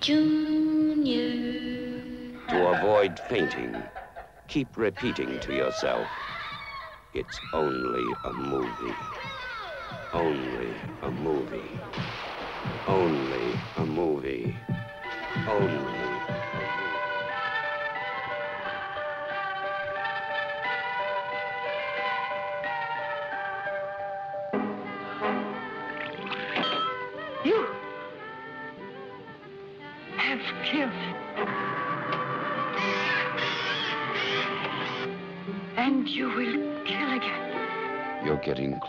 Junior. To avoid fainting, keep repeating to yourself, it's only a movie. Only a movie. Only a movie. Only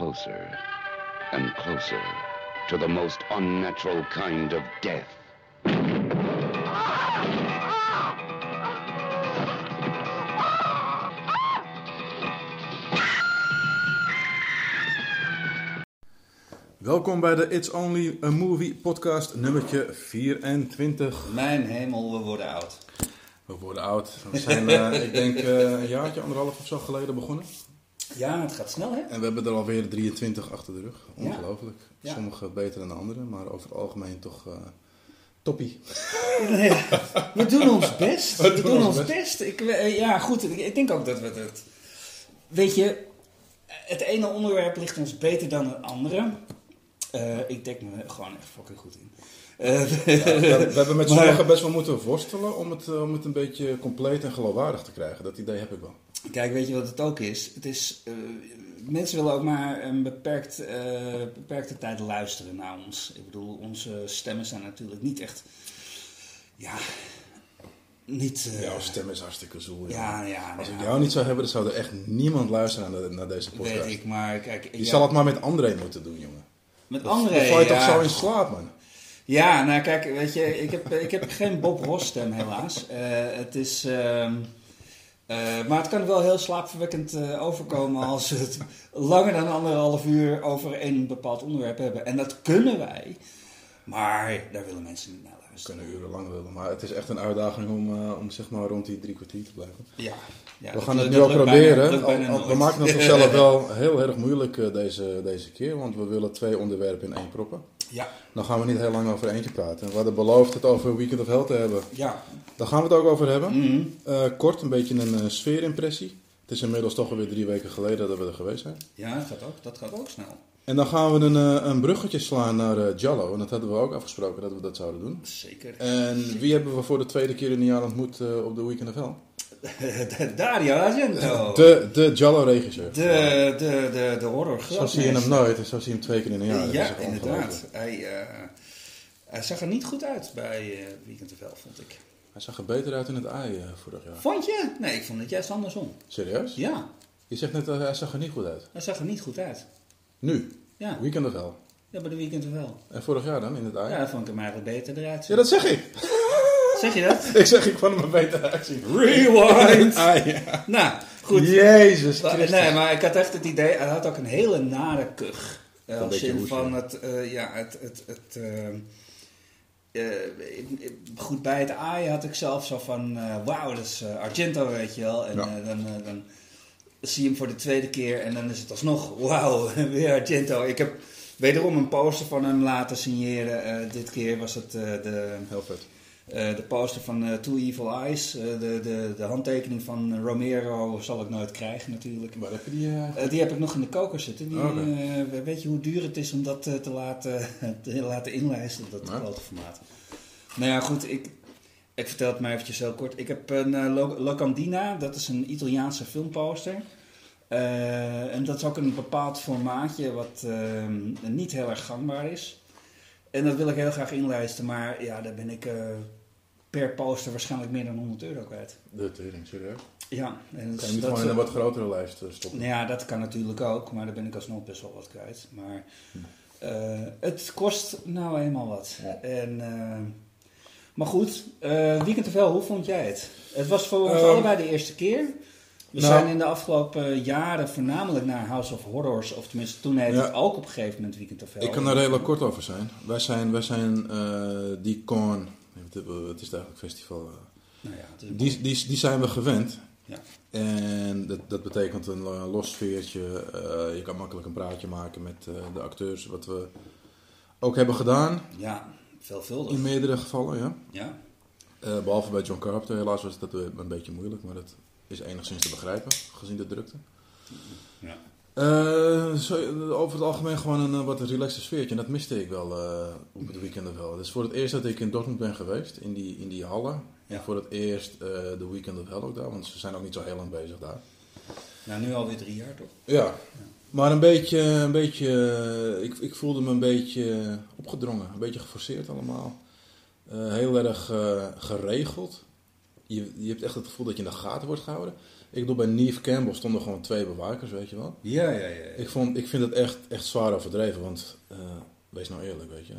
closer and closer to the most unnatural kind of death. Welkom bij de It's Only a Movie podcast nummertje 24. Mijn hemel, we worden oud. We worden oud. We zijn, eh, ik denk, eh, een jaartje, anderhalf of zo geleden begonnen. Ja, het gaat snel, hè? En we hebben er alweer 23 achter de rug. Ongelooflijk. Ja. Sommige beter dan de andere, maar over het algemeen toch eh toppie. We doen ons best. We, doen doen, ons best. best. Ik, eh, ja, goed. Ik, ik denk ook dat we het... Weet je, het ene onderwerp ligt ons beter dan het andere. Eh, ik denk me gewoon echt fucking goed in. We, we hebben met sommigen best wel moeten worstelen om het, om het een beetje compleet en geloofwaardig te krijgen. Dat idee heb ik wel. Kijk, weet je wat het ook is? Het is eh, mensen willen ook maar een beperkt, eh, beperkte tijd luisteren naar ons. Ik bedoel, onze stemmen zijn natuurlijk niet echt... Ja, niet... eh, Jouw stem is hartstikke zoel. Ja, ja. Als ik jou niet zou hebben, dan zou er echt niemand luisteren naar, de- naar deze podcast. Weet ik, maar kijk... Je zal het maar met André moeten doen, jongen. Met Dan André, val je toch zo in slaap, man. Ja, nou kijk, weet je, ik heb, ik heb geen Bob Ross stem helaas. Het is... ehm, eh, maar het kan wel heel slaapverwekkend eh, overkomen als we het langer dan anderhalf uur over een bepaald onderwerp hebben. En dat kunnen wij, maar daar willen mensen niet naar We luisteren. kunnen urenlang willen, maar het is echt een uitdaging om, eh, om zeg maar rond die drie kwartier te blijven. Ja, ja we gaan het nu proberen. bijna- Al- al- we maken het onszelf wel heel erg moeilijk deze, deze keer, want we willen twee onderwerpen in één proppen. Ja, Dan gaan we niet heel lang over eentje praten. We hadden beloofd het over Weekend of Hell te hebben. ja. Daar gaan we het ook over hebben. Mhm. Eh, kort, een beetje een eh, sfeerimpressie. Het is inmiddels toch alweer drie weken geleden dat we er geweest zijn. ja dat, gaat ook, dat gaat ook snel. En dan gaan we een, eh, een bruggetje slaan naar Jallo. En dat hadden we ook afgesproken dat we dat zouden doen. Zeker. En wie hebben we voor de tweede keer in een jaar ontmoet op de Weekend of Hell? Dario Argento. De, de Jallo-regisseur. de, de, de, de horror Zo zie je hem nooit, en zo zie je hem twee keer in een jaar. Ja, inderdaad. Hij, eh, hij zag er niet goed uit bij eh, Weekend of Hell, vond ik. Hij zag er beter uit in het AI eh, vorig jaar. Vond je? Nee, ik vond het juist andersom. Serieus? Ja, Je zegt net dat hij zag er niet goed uit. hij zag er niet goed uit. Nu, Ja, Weekend of Hell. ja bij de Weekend of Hell. En vorig jaar dan, in het AI? Ja, vond ik hem eigenlijk beter eruit Ja, dat zeg ik. Zeg je dat? Ik zeg, ik vond hem er beter uitzien. Rewind! Ah, ja. nou, goed. Jezus Christus. Nee, maar ik had echt het idee, hij had ook een hele nare kuch. Eh, Een Als zin hoesje. van het, eh, ja, het, het, het eh, eh, goed, bij het aaien had ik zelf zo van, eh, wauw, dat is eh, Argento, weet je wel. En Ja. eh, dan, eh, dan zie je hem voor de tweede keer en dan is het alsnog, wauw, weer Argento. Ik heb wederom een poster van hem laten signeren. Eh, dit keer was het eh, de... Heel vet. Eh, de poster van eh, Two Evil Eyes, eh, de, de, de handtekening van Romero zal ik nooit krijgen natuurlijk. Waar heb je die? die heb ik nog in de koker zitten. Die, eh, weet je hoe duur het is om dat te, laten, te laten inlijsten, dat grote formaat? Nou ja, goed, ik, ik vertel het maar eventjes heel kort. Ik heb een Lo- Locandina, dat is een Italiaanse filmposter. En dat is ook een bepaald formaatje wat eh, niet heel erg gangbaar is. En dat wil ik heel graag inlijsten, maar ja, daar ben ik per poster waarschijnlijk meer dan 100 euro kwijt. De tering, serieus. Ja, en Kan je niet dat- gewoon in een wat grotere lijst eh, stoppen? nou ja, dat kan natuurlijk ook, maar daar ben ik alsnog best wel wat kwijt. Maar eh, het kost nou eenmaal wat. Ja. En, eh, maar goed, eh Weekend of Hell, hoe vond jij het? Het was voor ons Ehm, allebei de eerste keer. We nou- zijn in de afgelopen jaren voornamelijk naar House of Horrors, of tenminste toen heette Ja. het ook op een gegeven moment Weekend of Hell. Ik kan daar heel kort over zijn. Wij zijn, wij zijn die con, het het is eigenlijk festival, eh, Nou ja, het is een- die, die, die zijn we gewend. Ja. En dat, dat betekent een lo- los sfeertje. eh, je kan makkelijk een praatje maken met eh, de acteurs, wat we ook hebben gedaan. ja, veelvuldig. In meerdere gevallen, ja. Ja. Eh, behalve bij John Carpenter, helaas was dat een beetje moeilijk, maar dat is enigszins te begrijpen, gezien de drukte. ja. Eh, zo, over het algemeen gewoon een eh, wat relaxed sfeertje. En dat miste ik wel eh, op het weekend wel. Het is voor het eerst dat ik in Dortmund ben geweest, in die, in die hallen. Ja. En voor het eerst de Weekend of Hell ook daar, want ze zijn ook niet zo heel lang bezig daar. Nou, nu alweer drie jaar toch? Ja, maar een beetje, een beetje ik, ik voelde me een beetje opgedrongen, een beetje geforceerd allemaal. Heel erg geregeld. Je, je hebt echt het gevoel dat je in de gaten wordt gehouden. Ik bedoel, bij Neve Campbell stonden gewoon twee bewakers, weet je wel. Ja, ja, ja. Ik, vond, ik vind het echt, echt zwaar overdreven, want eh, wees nou eerlijk, weet je.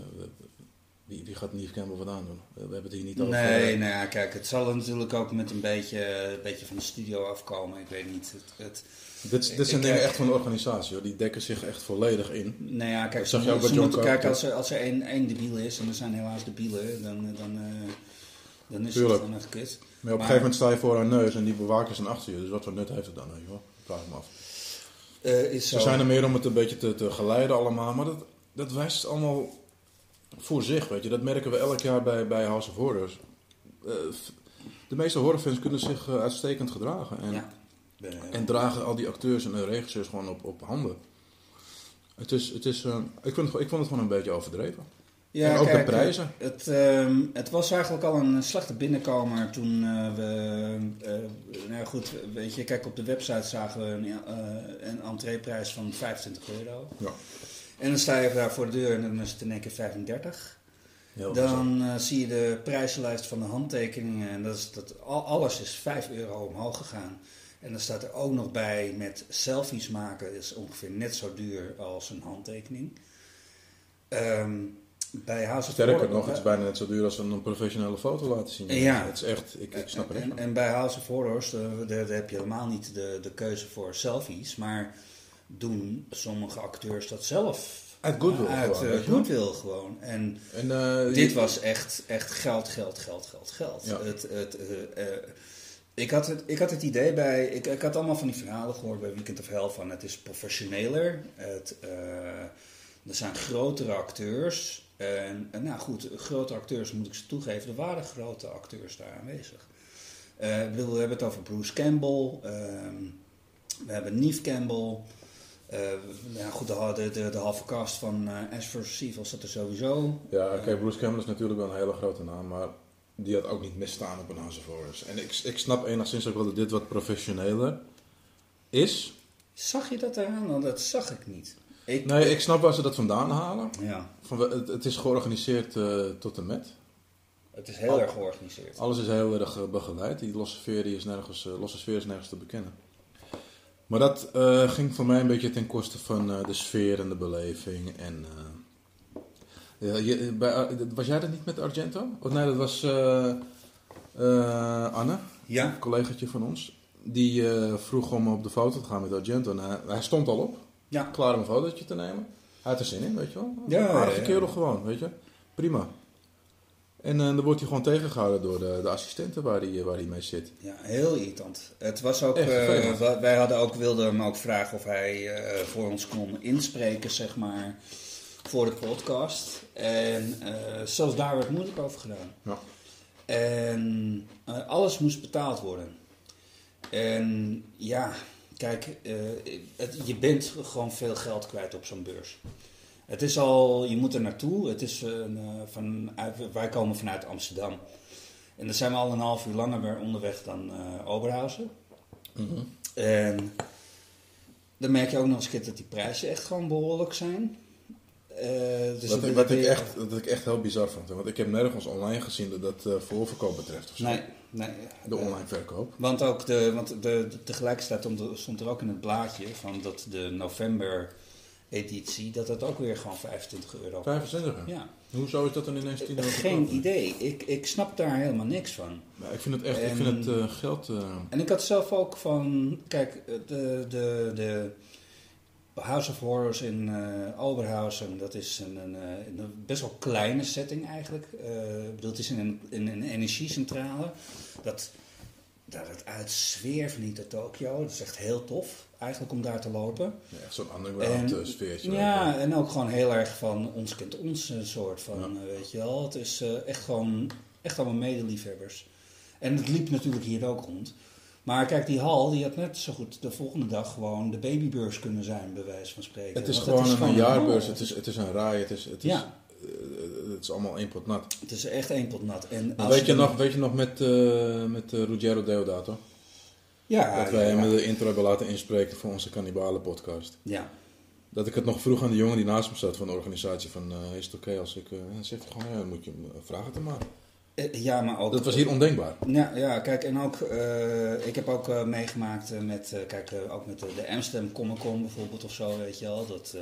Wie, wie gaat Neve Campbell vandaan doen? We hebben het hier niet over... Nee, nou ja, kijk, het zal natuurlijk ook met een beetje, een beetje van de studio afkomen. Ik weet niet. Het, het, Dit, dit zijn Ik dingen echt van de organisatie, hoor. Die dekken zich echt volledig in. nou ja, kijk, zag ze, je ze moeten kijken als er, als er één, één debiel is, en er zijn helaas debielen, dan, dan, eh, dan is Tuurlijk. het dan echt kut. Maar op een gegeven moment sta je voor haar neus en die bewakers zijn achter je. Dus wat voor nut heeft het dan, weet je wel? Vraag ik me af. Eh, is. Ze zijn er meer om het een beetje te, te geleiden allemaal, maar dat, dat wijst allemaal voor zich, weet je. Dat merken we elk jaar bij, bij House of Horrors. Eh, de meeste horrorfans kunnen zich eh, uitstekend gedragen. En, Ja. En dragen al die acteurs en regisseurs gewoon op, op handen. Het is, het is, ik, vind, het- ik vond het gewoon een beetje overdreven. Ja, En ook de kijk, prijzen. Het, ehm, het was eigenlijk al een slechte binnenkomer toen eh, we... eh, nou goed, weet je, kijk, op de website zagen we een, eh, een entreeprijs van 25 euro. Ja. En dan sta je daar voor de deur en dan is het in één keer 35. Heel. Dan zie je de prijzenlijst van de handtekeningen en dat is, dat, al- alles is 5 euro omhoog gegaan. En dan staat er ook nog bij met selfies maken is ongeveer net zo duur als een handtekening. Ehm, bij Sterker nog, het is bijna net zo duur als een professionele foto laten zien. Ja. Het is echt, ik, ik snap niks en, en bij Horrors, eh, daar, heb je helemaal niet de, de keuze voor selfies, maar doen sommige acteurs dat zelf. Uit goodwill Uit gewoon, eh, wel. goodwill gewoon. En En, eh, dit was echt, echt geld, geld, geld, geld, geld. Ja. Het, het, eh, eh, ik, had het, ik had het idee bij... Ik, ik had allemaal van die verhalen gehoord bij Weekend of Hell van het is professioneler. Het, eh, er zijn grotere acteurs. En, en nou goed, grote acteurs moet ik ze toegeven. Er waren grote acteurs daar aanwezig. Eh, ik bedoel, we hebben het over Bruce Campbell. ehm, we hebben Neve Campbell. eh, nou goed, de, de, de, de halve cast van eh Ash vs. Evil zat er sowieso. Ja, oké, Bruce Campbell is natuurlijk wel een hele grote naam, maar die had ook niet misstaan op een House of Horrors. En ik, ik snap enigszins ook wel dat dit wat professioneler is. Zag je dat eraan? Want dat zag ik niet. Ik, Nee, ik snap waar ze dat vandaan halen. Ja, Van, het, het is georganiseerd eh, tot en met. het is heel Al- erg georganiseerd. Alles is heel erg eh, begeleid. Die losse sfeer, die is nergens, eh, losse sfeer is nergens te bekennen. Maar dat ging voor mij een beetje ten koste van de sfeer en de beleving. En, ja, je, bij, was jij dat niet met Argento? Oh, nee, dat was Anne, Ja, een collegaatje van ons. Die vroeg om op de foto te gaan met Argento. En hij, hij stond al op, ja. klaar om een fotootje te nemen. Hij had er zin in, weet je wel. Ja, Aardige ja, kerel gewoon, weet je. Prima. En eh, dan wordt hij gewoon tegengehouden door de, de assistenten waar hij, waar hij mee zit. ja, heel irritant. Het was ook, Echt eh, wij hadden ook, wilden hem ook vragen of hij eh, voor ons kon inspreken, zeg maar, voor de podcast. En zelfs daar werd moeilijk over gedaan. Ja. En alles moest betaald worden. En ja, kijk, eh, het, je bent gewoon veel geld kwijt op zo'n beurs. Het is al, je moet er naartoe. Het is een, eh, van, wij komen vanuit Amsterdam. En dan zijn we al een half uur langer weer onderweg dan eh Oberhausen. En dan merk je ook nog eens dat die prijzen echt gewoon behoorlijk zijn. Eh, dus wat, ik, wat ik echt, wat ik echt heel bizar vond. hè, Want ik heb nergens online gezien dat dat eh, voorverkoop betreft. Of zo. Nee, nee. De Eh, online verkoop. Want ook de, want de, de, tegelijkertijd stond er, stond er ook in het blaadje van dat de november editie, dat dat ook weer gewoon 25 euro 25 hè? Ja, Hoezo is dat dan ineens 10 euro geen goedkoper? idee. Ik, ik snap daar helemaal niks van. Ja, ik vind het echt, ik vind het eh, geld... eh, En ik had zelf ook van, kijk, de, de, de House of Horrors in eh Oberhausen, dat is een, een, eh, een best wel kleine setting eigenlijk. Ik bedoel, het is in een, in een energiecentrale. Dat, dat het niet naar Tokio. Dat is echt heel tof eigenlijk om daar te lopen. Ja, echt zo'n underground En- sfeertje. Ja, en ook gewoon heel erg van ons kent ons een soort van, Ja. weet je wel. Het is echt gewoon, echt allemaal medeliefhebbers. En het liep natuurlijk hier ook rond. Maar kijk, die hal, die had net zo goed de volgende dag gewoon de babybeurs kunnen zijn, bij wijze van spreken. Het is Want gewoon een jaarbeurs, het is, het is een raai, het is, het is, Ja. eh, het is allemaal één pot nat. Het is echt één pot nat. En als weet, je je- nog, weet je nog met, eh met Ruggero Deodato? Ja, dat wij ja, hem de intro hebben laten inspreken voor onze Cannibalen podcast. ja. Dat ik het nog vroeg aan de jongen die naast me zat van de organisatie van, is het oké als ik... zegt gewoon, ja, dan moet je hem vragen te maken. Eh, ja, maar ook... Dat was hier ondenkbaar. Ja, ja, kijk, en ook, eh, ik heb ook eh, meegemaakt met, kijk, ook met de, de Amsterdam Comic Con bijvoorbeeld of zo, weet je wel. Dat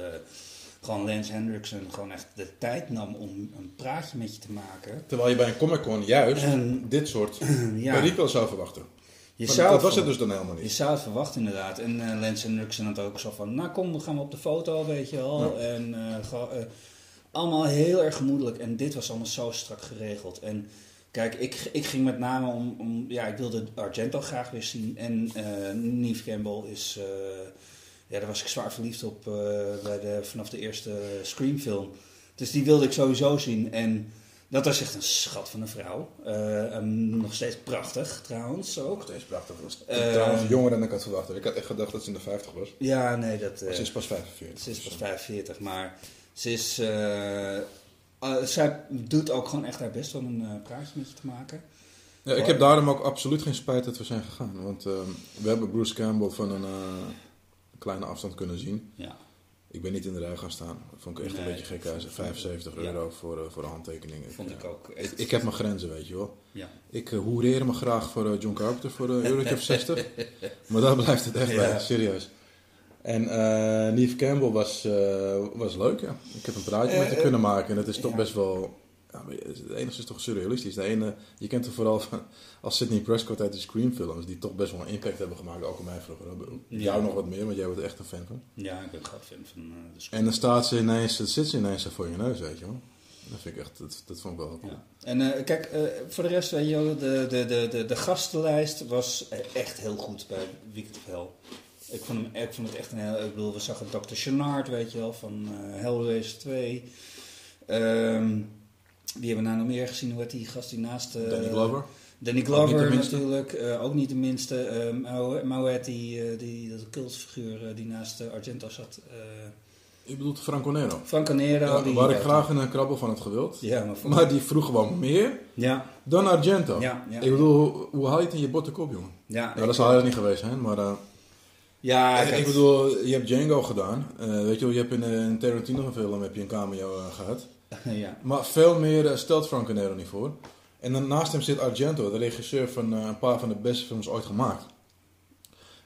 gewoon Lance Hendrickson gewoon echt de tijd nam om een praatje met je te maken. Terwijl je bij een Comic Con juist En- dit soort Ja, perikelen zou verwachten. je Maar zou dat was het dus dan helemaal Je niet. zou het verwachten inderdaad. En Lance Hendrickson had ook zo van, nou kom, we gaan op de foto, weet je wel. Ja. En allemaal heel erg gemoedelijk. En dit was allemaal zo strak geregeld. En kijk, ik, ik ging met name om, om ja, ik wilde Argento graag weer zien. En eh Neve Campbell is, eh, ja, daar was ik zwaar verliefd op eh, bij de, vanaf de eerste Scream-film. Dus die wilde ik sowieso zien. En dat was echt een schat van een vrouw. Nog steeds prachtig trouwens ook. Steeds prachtig. Was trouwens jonger dan ik had verwacht. Ik had echt gedacht dat ze in de 50 was. Ja, nee, dat... Eh, ze is pas 45. Ze is dus, pas eh, 45, maar ze is. eh, eh, zij doet ook gewoon echt haar best om een eh, praatje met je te maken. Ja, ik heb daarom ook absoluut geen spijt dat we zijn gegaan. Want eh, we hebben Bruce Campbell van een kleine afstand kunnen zien. Ja. Ik ben niet in de rij gaan staan. Dat vond ik echt Nee, een beetje gek. Hij zei 75 Ja. euro voor, voor een handtekening. Vond ja. ik ook. Ik, Echt. ik heb mijn grenzen, weet je wel. Ja. Ik uh, hoereer me graag voor John Carpenter voor een eurotje of 60. Maar daar blijft het echt bij, serieus. En eh Neve Campbell was, eh, was leuk, ja. Ik heb een praatje met Eh, haar kunnen maken en het is toch ja. best wel... Ja, het enige is toch surrealistisch. De ene, je kent hem vooral van, als Sidney Prescott uit die Scream-films, die toch best wel een impact hebben gemaakt, ook op mij vroeger. Ja. Jou nog wat meer, want jij wordt echt een fan van. ja, ik ben een groot fan van de Scream. En dan staat ze ineens, zit ze ineens voor je neus, weet je wel. Dat vind ik echt, dat, dat vond ik wel cool. Ja. En kijk, voor de rest, weet je wel, de, de, de, de, de gastenlijst was eh, echt heel goed bij Weekend of Hell. Ik vond, hem, ik vond het echt een heel... Ik bedoel, we zagen Dr. Chenard, weet je wel, van eh Hellraiser 2. Ehm die hebben we nou nog meer gezien. Hoe heet die gast die naast... eh, Danny Glover. Danny Glover natuurlijk, eh, ook niet de minste. Um, Mauet, die, die, dat cultfiguur eh, die naast eh, Argento zat. eh Je bedoelt Franco Nero. Franco Nero. Ja, die, waar ik eh, graag een krabbel van had gewild. Ja, maar, Maar die vroeg gewoon meer ja, dan Argento. ja, ja. Ik bedoel, hoe, hoe haal je het in je botte kop, jongen? ja, Nou, dat zal hij niet geweest zijn, maar... eh, Ja, ik, kijk, bedoel, je hebt Django gedaan. Eh, weet je wel, je hebt in eh, een Tarantino film heb je een cameo eh, gehad. ja. Maar veel meer eh, stelt Franco Nero niet voor. En dan naast hem zit Argento, de regisseur van eh, een paar van de beste films ooit gemaakt.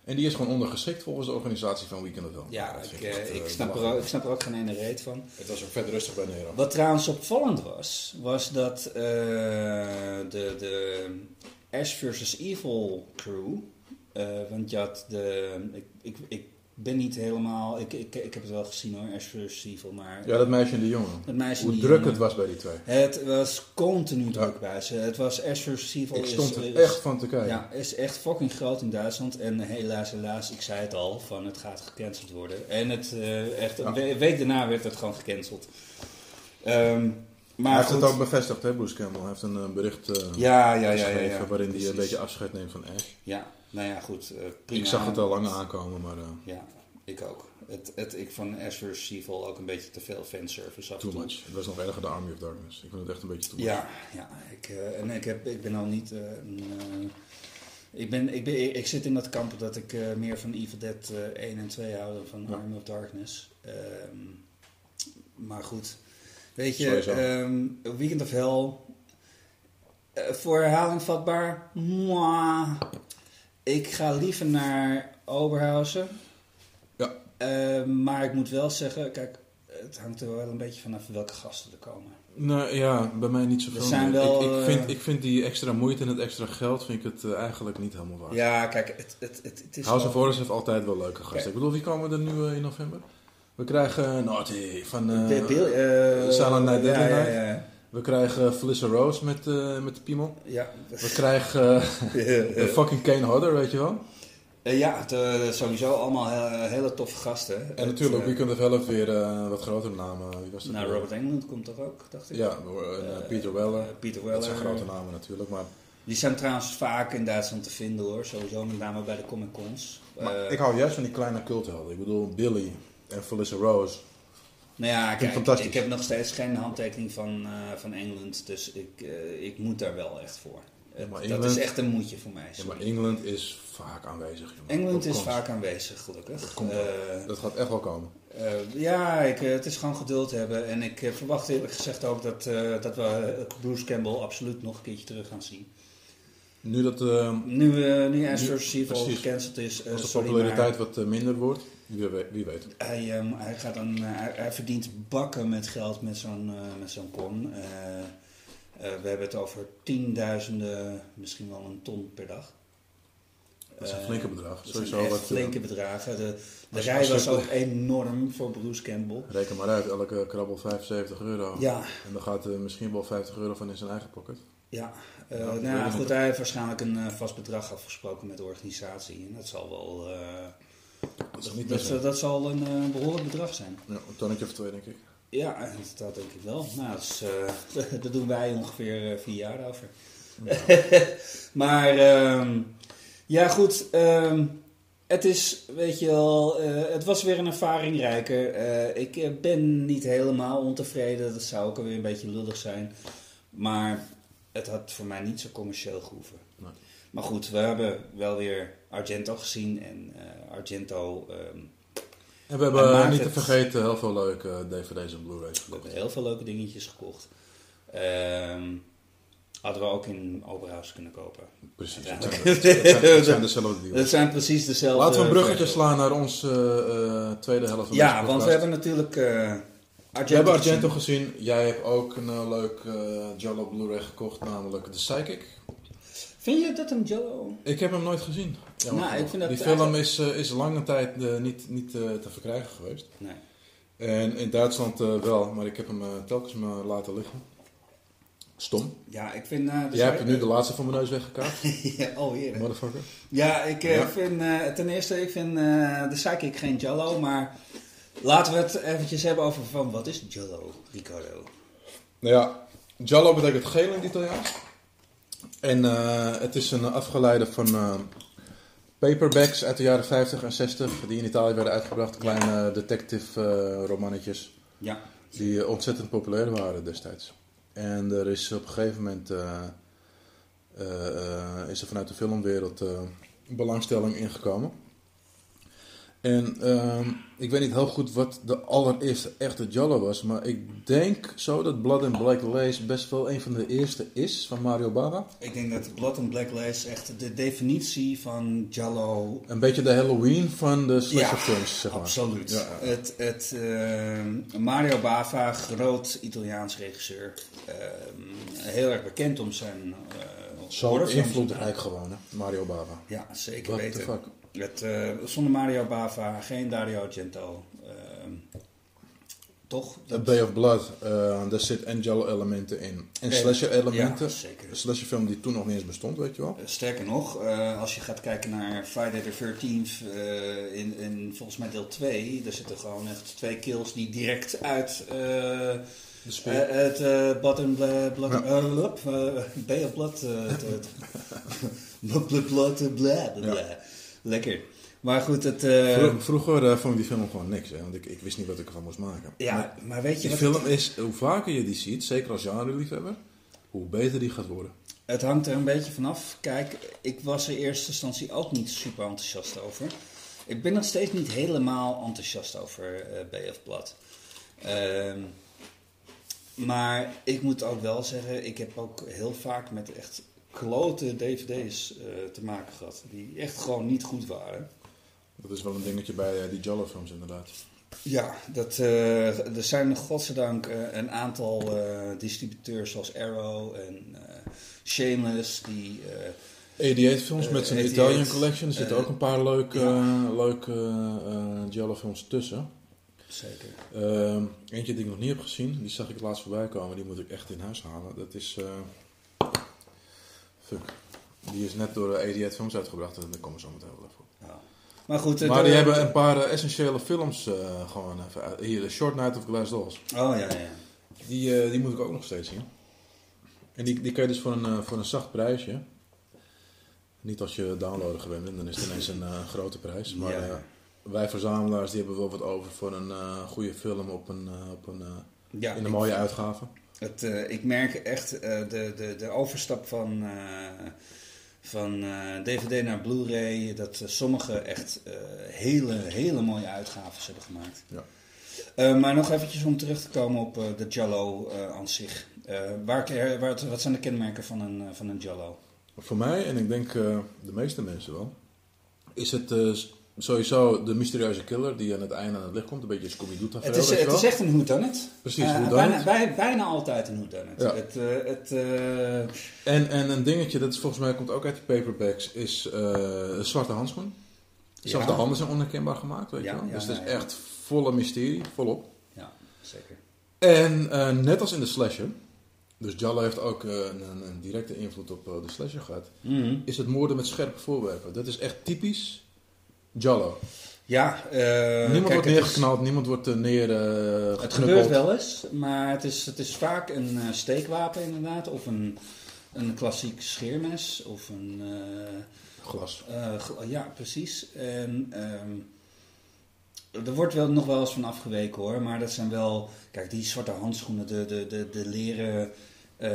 En die is gewoon ondergeschikt volgens de organisatie van Weekend of Hell. Ja, ik, eh, echt, eh, ik, snap er ik snap er ook geen ene reet van. Het was ook vet rustig bij Nero. Wat trouwens opvallend was, was dat eh, de, de Ash vs. Evil crew, eh, want je had de, ik, ik, ik ben niet helemaal, ik, ik, ik heb het wel gezien hoor, Ash vs. Evil, maar Ja, dat meisje en die jongen. het meisje Hoe die druk jongen- het was bij die twee. Het was continu druk bij ze. Het was Ash vs. Evil. Ik is- stond er is- echt van te kijken. Ja, is echt fucking groot in Duitsland. En helaas, helaas, ik zei het al, van het gaat gecanceld worden. En het, eh, echt, Ja. een we- week daarna werd het gewoon gecanceld. Ehm, maar hij heeft het ook bevestigd, hè, Bruce Campbell. Hij heeft een eh, bericht eh, Ja, ja, ja, ja. waarin hij een beetje afscheid neemt van Ash. Ja, nou ja, goed. eh, prima. Ik zag het al lang aankomen, maar eh, Ja, ik ook. Het, het, ik vond Ash vs. Evil ook een beetje te veel fanservice af too toe. much. Het was nog erger dan Army of Darkness. Ik vond het echt een beetje too much. Ja, ja ik, eh, en ik, heb, ik ben al niet. ik, ben, ik, ben, ik, zit in dat kamp dat ik meer van Evil Dead eh 1 en 2 hou dan van Ja. Army of Darkness. Ehm, maar goed, weet je, ehm, Weekend of Hell. voor herhaling vatbaar. Mwah. Ik ga liever naar Oberhausen. Ja. Eh, maar ik moet wel zeggen, kijk, het hangt er wel een beetje vanaf welke gasten er komen. Nou ja, bij mij niet zoveel. Er zijn wel, ik, ik, eh, vind, ik vind die extra moeite en het extra geld vind ik het eh, eigenlijk niet helemaal waard. Ja, kijk, het, het, het, het is House of Horrors heeft altijd wel leuke gasten. Kijk. Ik bedoel, wie komen er nu in november? We krijgen uh, Naughty van... De eh, Silent Night, ja, Deadly ja, Night. ja. We krijgen Felissa Rose met, eh, met de piemel. Ja, We krijgen eh, de fucking Kane Hodder, weet je wel. Eh, ja het, sowieso allemaal he- hele toffe gasten. En natuurlijk, wie kunt er zelf weer wat grotere namen. Wie was dat nou? Robert Englund komt toch ook, dacht ik? Ja, en, Peter Weller. Peter dat Weller. zijn grote namen natuurlijk. Maar, Die zijn trouwens vaak in Duitsland te vinden hoor. Sowieso met name bij de Comic Cons. maar ik hou juist van die kleine culthelden. Ik bedoel, Billy en Felissa Rose. Nou ja, ik kijk, fantastisch. ik heb nog steeds geen handtekening van, eh, van Engeland, dus ik, eh, ik moet daar wel echt voor. Maar dat is echt een moedje voor mij. Ja, maar Engeland is vaak aanwezig. jongen. Engeland is vaak aanwezig, gelukkig. komt Eh, Dat gaat echt wel komen. ja, ik, het is gewoon geduld hebben. En ik verwacht eerlijk gezegd ook dat, dat we Bruce Campbell absoluut nog een keertje terug gaan zien. Nu dat Nu, nu gecanceld is, als de populariteit maar wat minder wordt, wie, we- wie weet. hij, ehm, hij, gaat dan, eh, hij, hij verdient bakken met geld met zo'n eh, met zo'n con. Eh, we hebben het over tienduizenden, misschien wel een ton per dag. Dat is een flinke bedrag. Dat Sowieso wat, flinke bedragen. De, de rij was ook enorm voor Bruce Campbell. Reken maar uit, elke krabbel 75 euro. Ja, En dan gaat er misschien wel 50 euro van in zijn eigen pocket. ja. Nou weet goed, hij heeft waarschijnlijk een vast bedrag afgesproken met de organisatie. En dat zal wel... Dat is niet dat, dat, dat zal een eh, behoorlijk bedrag zijn. Ja, een tonnetje of twee, denk ik. Ja, dat denk ik wel. Nou, dat, is, eh, daar doen wij ongeveer eh, vier jaar over. maar ehm, ja, goed. ehm, het is, weet je wel, het was weer een ervaring rijker. Ik ben niet helemaal ontevreden. Dat zou ook alweer een beetje lullig zijn. Maar het had voor mij niet zo commercieel gehoeven. Nee. Maar goed, we hebben wel weer Argento gezien. En Argento... ehm, En we hebben maakt niet te vergeten heel veel leuke dvd's en blu-rays We gekocht. hebben heel veel leuke dingetjes gekocht. Ehm, hadden we ook in Oberhaus kunnen kopen. Precies. Ja. Het zijn, het zijn, dezelfde deals. Dat zijn precies dezelfde... Laten we een bruggetje slaan naar onze eh, eh, tweede helft van Ja, deze want we hebben natuurlijk eh Argento We hebben gezien. Argento gezien. Jij hebt ook een eh, leuk eh Jollo Blu-ray gekocht, namelijk The Psychic. Vind je dat een Jello? Ik heb hem nooit gezien. Nou, ik vind dat Die film eigenlijk- is, eh, is lange tijd eh, niet, niet eh, te verkrijgen geweest. Nee. En in Duitsland wel, maar ik heb hem telkens me laten liggen. Stom. Ja, ik vind... Jij hebt nu de laatste van mijn neus weggekaapt, ja, alweer. hè? motherfucker. Ja, ik Ja. vind... ten eerste, ik vind de Psychic geen Jello, maar... Laten we het eventjes hebben over van wat is Jello, Ricardo? Nou ja, Giallo betekent geel in het Italiaans. En eh, het is een afgeleide van eh, paperbacks uit de jaren 50 en 60, die in Italië werden uitgebracht. Kleine detective eh, romannetjes, Ja. die ontzettend populair waren destijds. En er is op een gegeven moment, is er vanuit de filmwereld belangstelling ingekomen. En ehm, ik weet niet heel goed wat de allereerste echte Giallo was, maar ik denk zo dat Blood and Black Lace best wel een van de eerste is van Mario Bava. Ik denk dat Blood and Black Lace echt de definitie van Giallo Een beetje de Halloween van de slasher Ja, films, zeg maar. Absoluut. Ja. Het, het, ehm, Mario Bava, groot Italiaans regisseur. Ehm, heel erg bekend om zijn eh Zo invloedrijk gewoon, hè? Mario Bava. Ja, zeker What weten. Het, eh, zonder Mario Bava, geen Dario Argento. Ehm, toch? The Bay of Blood, eh, daar zit Angelo elementen in. En slasher elementen. Ja, zeker. Een slasher film die toen nog niet eens bestond, weet je wel. Eh, Sterker nog, als je gaat kijken naar Friday the 13th eh, in, in volgens mij deel 2, daar zitten gewoon echt twee kills die direct uit eh, het eh Blood and Bla- Blood, Ja. Bay of Blood, het- Blood, blood, blood, eh. Lekker. Maar goed, het... eh, Vro- Vroeger eh, vond ik die film gewoon niks, hè, want ik, ik wist niet wat ik ervan moest maken. Maar ja, maar weet je die film is, hoe vaker je die ziet, zeker als genre-liefhebber, hoe beter die gaat worden. Het hangt er een beetje vanaf. Kijk, ik was er in eerste instantie ook niet super enthousiast over. Ik ben nog steeds niet helemaal enthousiast over eh Bay of Blood. Ehm, maar ik moet ook wel zeggen, ik heb ook heel vaak met echt klote dvd's eh, te maken gehad. Die echt gewoon niet goed waren. Dat is wel een dingetje bij eh, die Jollo-films inderdaad. Ja, dat, eh, er zijn godzijdank een aantal distributeurs zoals Arrow en Shameless die... eh, 88-films met zijn Italian 88, Collection. Er zitten ook een paar leuke, ja. leuke Giallo-films tussen. Zeker. Ehm, eentje die ik nog niet heb gezien, die zag ik laatst voorbij komen. Die moet ik echt in huis halen. Dat is... fuck. Die is net door de 88 Films uitgebracht. en Daar komen we zo meteen wel even op. Ja. Maar goed. eh, Maar die hebben een paar eh, essentiële films eh, gewoon even uit. Hier, The Short Night of Glass Dolls. Oh ja, ja. Die, die moet ik ook nog steeds zien. En die, die kan je dus voor een, voor een zacht prijsje. Niet als je downloaden gewend bent, dan is het ineens een grote prijs. Maar Ja. wij verzamelaars die hebben wel wat over voor een goede film op een, op een, ja in een mooie uitgave. Het, eh, ik merk echt eh, de, de, de overstap van, eh, van DVD naar Blu-ray, dat eh, sommige echt hele, hele mooie uitgaves hebben gemaakt. Ja. Maar nog eventjes om terug te komen op de Jallo aan zich. Waar, waar, wat zijn de kenmerken van een, van een Jallo? Voor mij, en ik denk de meeste mensen wel, is het sowieso de mysterieuze killer die aan het einde aan het licht komt. Een beetje Scooby-Doo tafereel, Het is, het is echt een whodunit. Precies, whodunit. bijna, bij- bijna altijd een whodunit. Ja. Het, eh, het, eh, En, en een dingetje, dat is volgens mij komt ook uit die paperbacks, is een zwarte handschoen. Zelfs Ja. de handen zijn onherkenbaar gemaakt, weet Ja, je wel. dus het is echt volle mysterie, volop. ja, zeker. En net als in de slasher, dus Jallo heeft ook een, een, directe invloed op de slasher gehad, Mhm. is het moorden met scherpe voorwerpen. Dat is echt typisch Jallo. Ja, eh, niemand kijk, wordt is- neergeknald, niemand wordt uh, neer eh, Het gebeurt wel eens, maar het is, het is vaak een eh, steekwapen inderdaad, of een, een klassiek scheermes, of een... eh, Glas. eh, gl- ja, precies. En ehm, er wordt wel nog wel eens van afgeweken hoor, maar dat zijn wel... Kijk, die zwarte handschoenen, de, de, de, de leren... eh,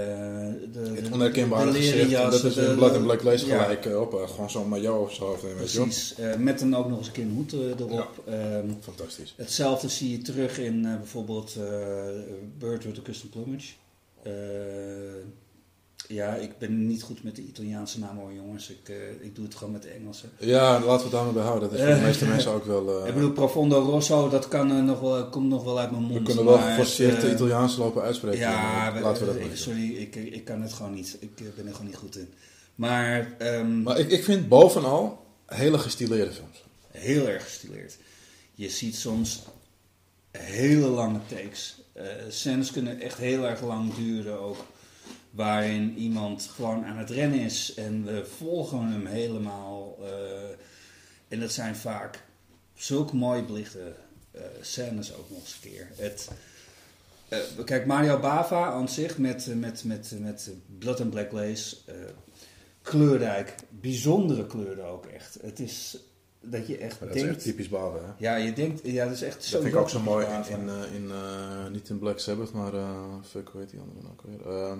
de, Het onherkenbare gezicht, dat is de- in Blood and Black Lace ja, gelijk eh, op. eh, gewoon zo'n maillot of zo. Wel. Precies, eh, met dan ook nog eens een keer een hoed eh, erop. Ehm, Fantastisch. Hetzelfde zie je terug in eh, bijvoorbeeld eh Bird with a Custom Plumage. Eh, ja, ik ben niet goed met de Italiaanse namen hoor jongens. Ik, eh, ik doe het gewoon met de Engelse. Ja, laten we het daarmee behouden. Dat is voor de Eh, meeste mensen ook wel... eh, ik bedoel, Profondo Rosso, dat kan, eh, nog wel, komt nog wel uit mijn mond. we kunnen wel geforceerd het, eh, Italiaans lopen uitspreken. Ja, we- laten we dat ik-. Sorry, ik, ik kan het gewoon niet. Ik eh, ben er gewoon niet goed in. Maar, ehm, Maar ik, ik vind bovenal hele gestileerde films. heel erg gestileerd. Je ziet soms hele lange takes. Eh scènes kunnen echt heel erg lang duren ook. Waarin iemand gewoon aan het rennen is en we volgen hem helemaal. eh, en dat zijn vaak zulke mooi belichte eh, scènes ook nog eens een keer. Het, eh, kijk, Mario Bava aan zich met, met, met, met Blood and Black Lace. kleurrijk, bijzondere kleuren ook echt. Het is dat je echt dat is echt typisch Bava, hè? Ja, je denkt, ja, dat is echt zo. Dat vind ik ook zo mooi in, in, in niet in Black Sabbath, maar fuck, hoe heet die andere dan ook weer?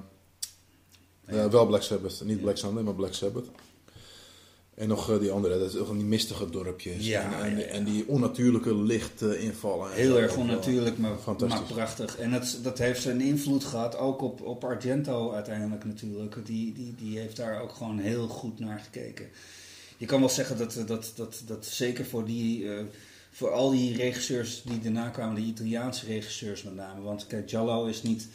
Eh, wel Black Sabbath, niet Black Sunday, maar Black Sabbath. En nog eh, die andere, dat is van die mistige dorpjes Ja, en, en, ja, ja. en die onnatuurlijke lichtinvallen. en Heel erg onnatuurlijk, maar, Fantastisch. maar prachtig. En dat, dat heeft zijn invloed gehad, ook op, op Argento uiteindelijk natuurlijk. Die, die, die heeft daar ook gewoon heel goed naar gekeken. Je kan wel zeggen dat, dat, dat, dat zeker voor, die, eh, voor al die regisseurs die daarna kwamen, de Italiaanse regisseurs met name. Want kijk, Giallo is niet...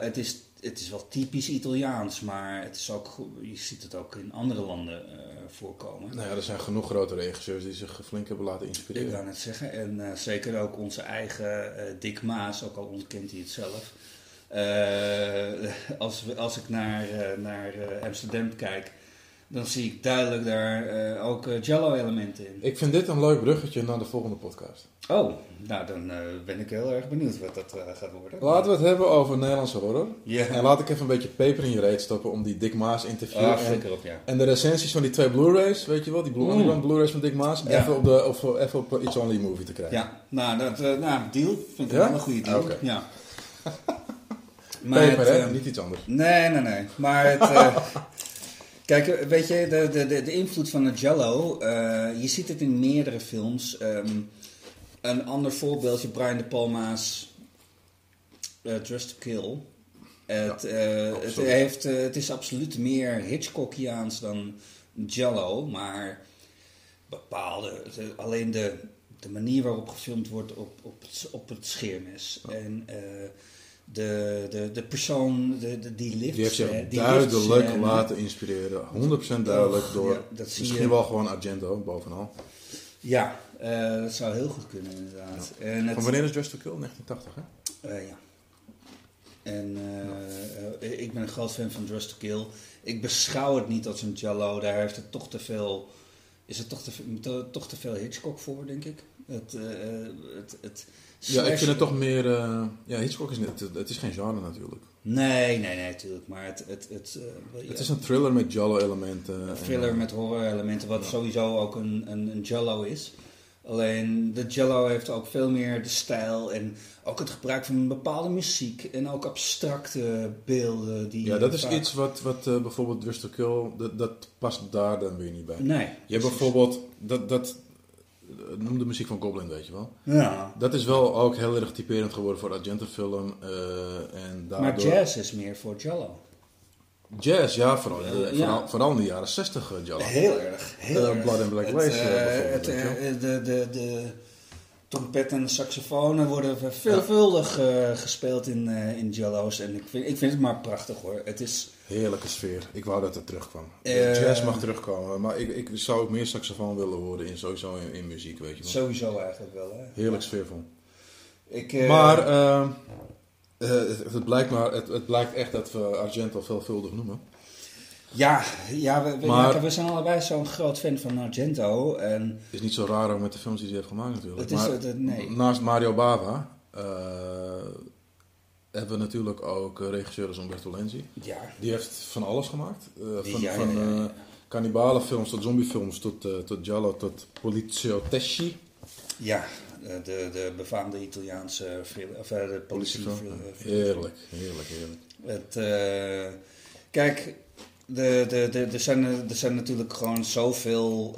het, is, het is wel typisch Italiaans, maar het is ook, je ziet het ook in andere landen eh, voorkomen. Nou ja, er zijn genoeg grote regisseurs die zich flink hebben laten Ik inspireren. wou net zeggen. En eh, zeker ook onze eigen eh, Dick Maas, ook al ontkent hij het zelf. Als, we, als ik naar, naar Amsterdam kijk, dan zie ik duidelijk daar eh, ook eh, Jello-elementen in. Ik vind dit een leuk bruggetje naar de volgende podcast. Oh, nou dan eh, ben ik heel erg benieuwd wat dat gaat worden. Laten we het hebben over Nederlandse horror. Ja. En laat ik even een beetje peper in je reet stoppen om die Dick Maas interview Ah, en, op, ja. en de recensies van die twee Blu-rays, weet je wel, die Blue Mm. Blu-rays van Dick Maas, Ja. even, op de, of, even op It's Only Movie te krijgen. Ja, nou, dat, nou deal. Vind ik Ja? wel een goede deal. Oké. Ja. Peper, het, hè? eh, Niet iets anders. Nee, nee, nee. Maar het. kijk, weet je, de, de, de, de invloed van het Jello. eh, je ziet het in meerdere films. Ehm, een ander voorbeeldje, Brian De Palma's uh, Dress to Kill. Het, eh, het, heeft, het is absoluut meer Hitchcockiaans dan Jello, maar bepaalde. de- alleen de, de manier waarop gefilmd wordt op, op, het, op het scheermes. En eh, de, de, de persoon, de, de, die lift. Die heeft zich die duidelijk laten inspireren. 100% duidelijk door ja, misschien je. wel gewoon Argento bovenal. Ja, Eh, dat zou heel goed kunnen, inderdaad. En het, Van wanneer is Just to Kill? 1980, hè? Eh, ja. En eh, ik ben een groot fan van Just to Kill. Ik beschouw het niet als een Jallo. Daar heeft het toch te veel... Is het toch te, te- toch te veel Hitchcock voor, denk ik. Het, het, het Ja, ik vind het toch meer... eh, ja, Hitchcock is niet... Het, is geen genre natuurlijk. Nee, nee, nee, natuurlijk. Maar het... Het, het, eh, ja, Het is een thriller met Jallo-elementen. een thriller met horror-elementen, wat sowieso ook een, een, een Jello is. Alleen de Jello heeft ook veel meer de stijl en ook het gebruik van een bepaalde muziek en ook abstracte beelden. Die Ja, dat is vaak- iets wat, wat eh, bijvoorbeeld to Kill... Dat, dat past daar dan weer niet bij. Nee. Je hebt bijvoorbeeld... Dat, dat, eh, noem de muziek van Goblin, weet je wel. Ja. Dat is wel ook heel erg typerend geworden voor Argento-film. eh, en daardoor... Maar jazz is meer voor Jello. Jazz, ja, vooral, Ja. vooral, vooral in de jaren 60 uh, Jallo. Heel erg. Heel Eh, erg. Blood and Black Lace, eh, eh, bijvoorbeeld, het, eh, de, de, de trompet en de saxofonen worden veelvuldig eh, gespeeld in, eh, in Jello's. En ik vind, ik vind het maar prachtig hoor. Het is... Heerlijke sfeer. Ik wou dat het terugkwam. Eh, Jazz mag terugkomen, maar ik, ik zou ook meer saxofoon willen horen in, sowieso in, in muziek, weet je wel. Sowieso eigenlijk wel hè. Heerlijk sfeervol. Ik, eh, Maar eh, het, het, blijkt maar het, het blijkt echt dat we Argento veelvuldig noemen. Ja, ja we, we, Maar- ja, we zijn allebei zo'n groot fan van Argento. En Is niet zo raar ook met de films die hij heeft gemaakt natuurlijk. Het is maar het- het- nee. naast Mario Bava hebben we natuurlijk ook eh, regisseur als Umberto Lenzi. ja, Die heeft van alles gemaakt. Eh, van ja, van eh, cannibalenfilms tot zombiefilms tot, eh tot Giallo tot ja de, de befaamde Italiaanse film, of de politie. Politiefilm. Heerlijk, heerlijk, heerlijk. Het, kijk, de, de, de, er, zijn, er zijn natuurlijk gewoon zoveel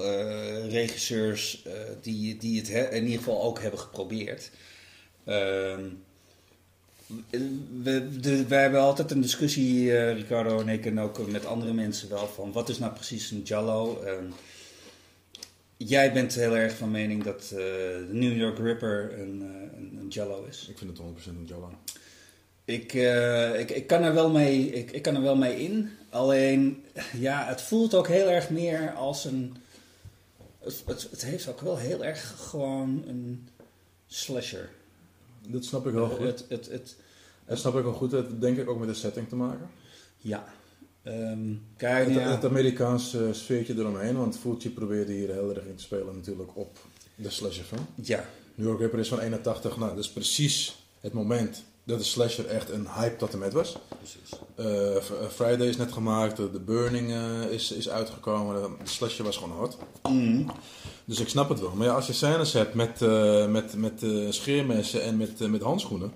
regisseurs die, die het he- in ieder geval ook hebben geprobeerd. Ehm, we, de, wij hebben altijd een discussie, eh, Ricardo en ik, en ook met andere mensen wel, van wat is nou precies een? Ehm, jij bent heel erg van mening dat eh, de New York Ripper een, eh, een, een Giallo is. Ik vind het 100% een Giallo. Ik, ik, ik, kan er wel mee, ik, ik kan er wel mee in. Alleen, ja, het voelt ook heel erg meer als een. Het, het, het heeft ook wel heel erg gewoon een slasher. Dat snap ik wel goed. Het, het, het, Dat snap ik wel goed. Dat heeft denk ik ook met de setting te maken. ja. Ehm, kijk, Het, ja. het Amerikaanse sfeertje eromheen. Want Fulci probeerde hier heel erg in te spelen natuurlijk op de slasherfilm. ja, New York Ripper is van 81. Nou, dat is precies het moment dat de slasher echt een hype tot en met was. precies. Eh, eh, Friday is net gemaakt, The Burning eh, is, is uitgekomen, de slasher was gewoon hot. Mhm. Dus ik snap het wel. Maar ja, als je scènes hebt met, met, met scheermessen en met, met handschoenen,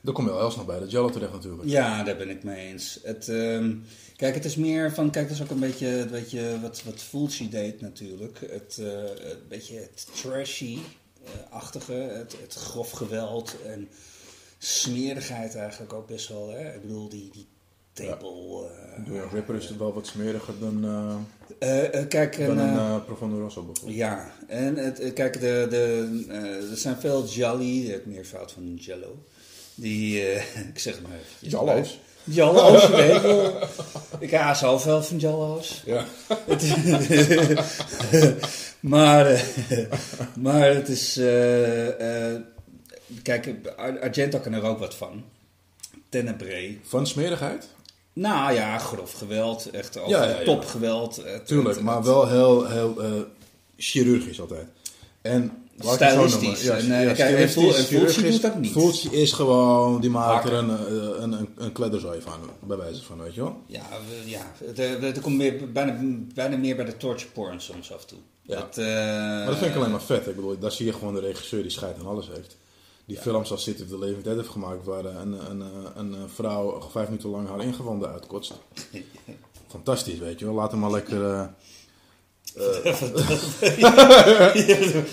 dan kom je wel heel snel bij de Jello terecht natuurlijk. Ja, daar ben ik mee eens. Het, ehm, kijk, het is meer van, kijk, het is ook een beetje, een beetje wat, wat Fulci deed natuurlijk. Het, een beetje het trashy-achtige, het, het grof geweld en smerigheid eigenlijk ook best wel. Hè? Ik bedoel, die, die table... eh, New York Ripper is wel wat smeriger dan, eh, eh, eh, kijk, dan een eh, eh, Profondo Rosso bijvoorbeeld. ja, en het, eh, kijk, de, de, eh, er zijn veel Jolly, het meervoud van Jello. Die, eh, ik zeg het maar eventjes. Jallo's. Jallo's, weet wel. Ik haal zoveel van Jallo's. Ja. Het maar, eh, maar het is... eh, eh, kijk, Ar- Argento kan er ook wat van. Tenebrae. Van smerigheid? Nou ja, grof geweld. Echt over Ja, ja, ja. topgeweld. Het- Tuurlijk, het- maar het- wel heel, heel eh, chirurgisch altijd. En. Stylistisch. En, eh, kijk, en en Fulci chirurgisch. doet dat niet. Fulci is gewoon, die maakt er een, eh, een, een, een kledderzooi van, bij wijze van, weet je wel. Ja, we- ja er, komt meer, bijna, bijna meer bij de torture porn soms af en toe. Ja. Dat, eh, Maar dat vind ik alleen maar vet. Ik bedoel, daar zie je gewoon de regisseur die scheidt aan alles heeft. Die films als City of the Living Dead heeft gemaakt, waar een, een, een, een vrouw vijf minuten lang haar ingewanden uitkotst. Fantastisch, weet je wel. Laat hem maar lekker... eh,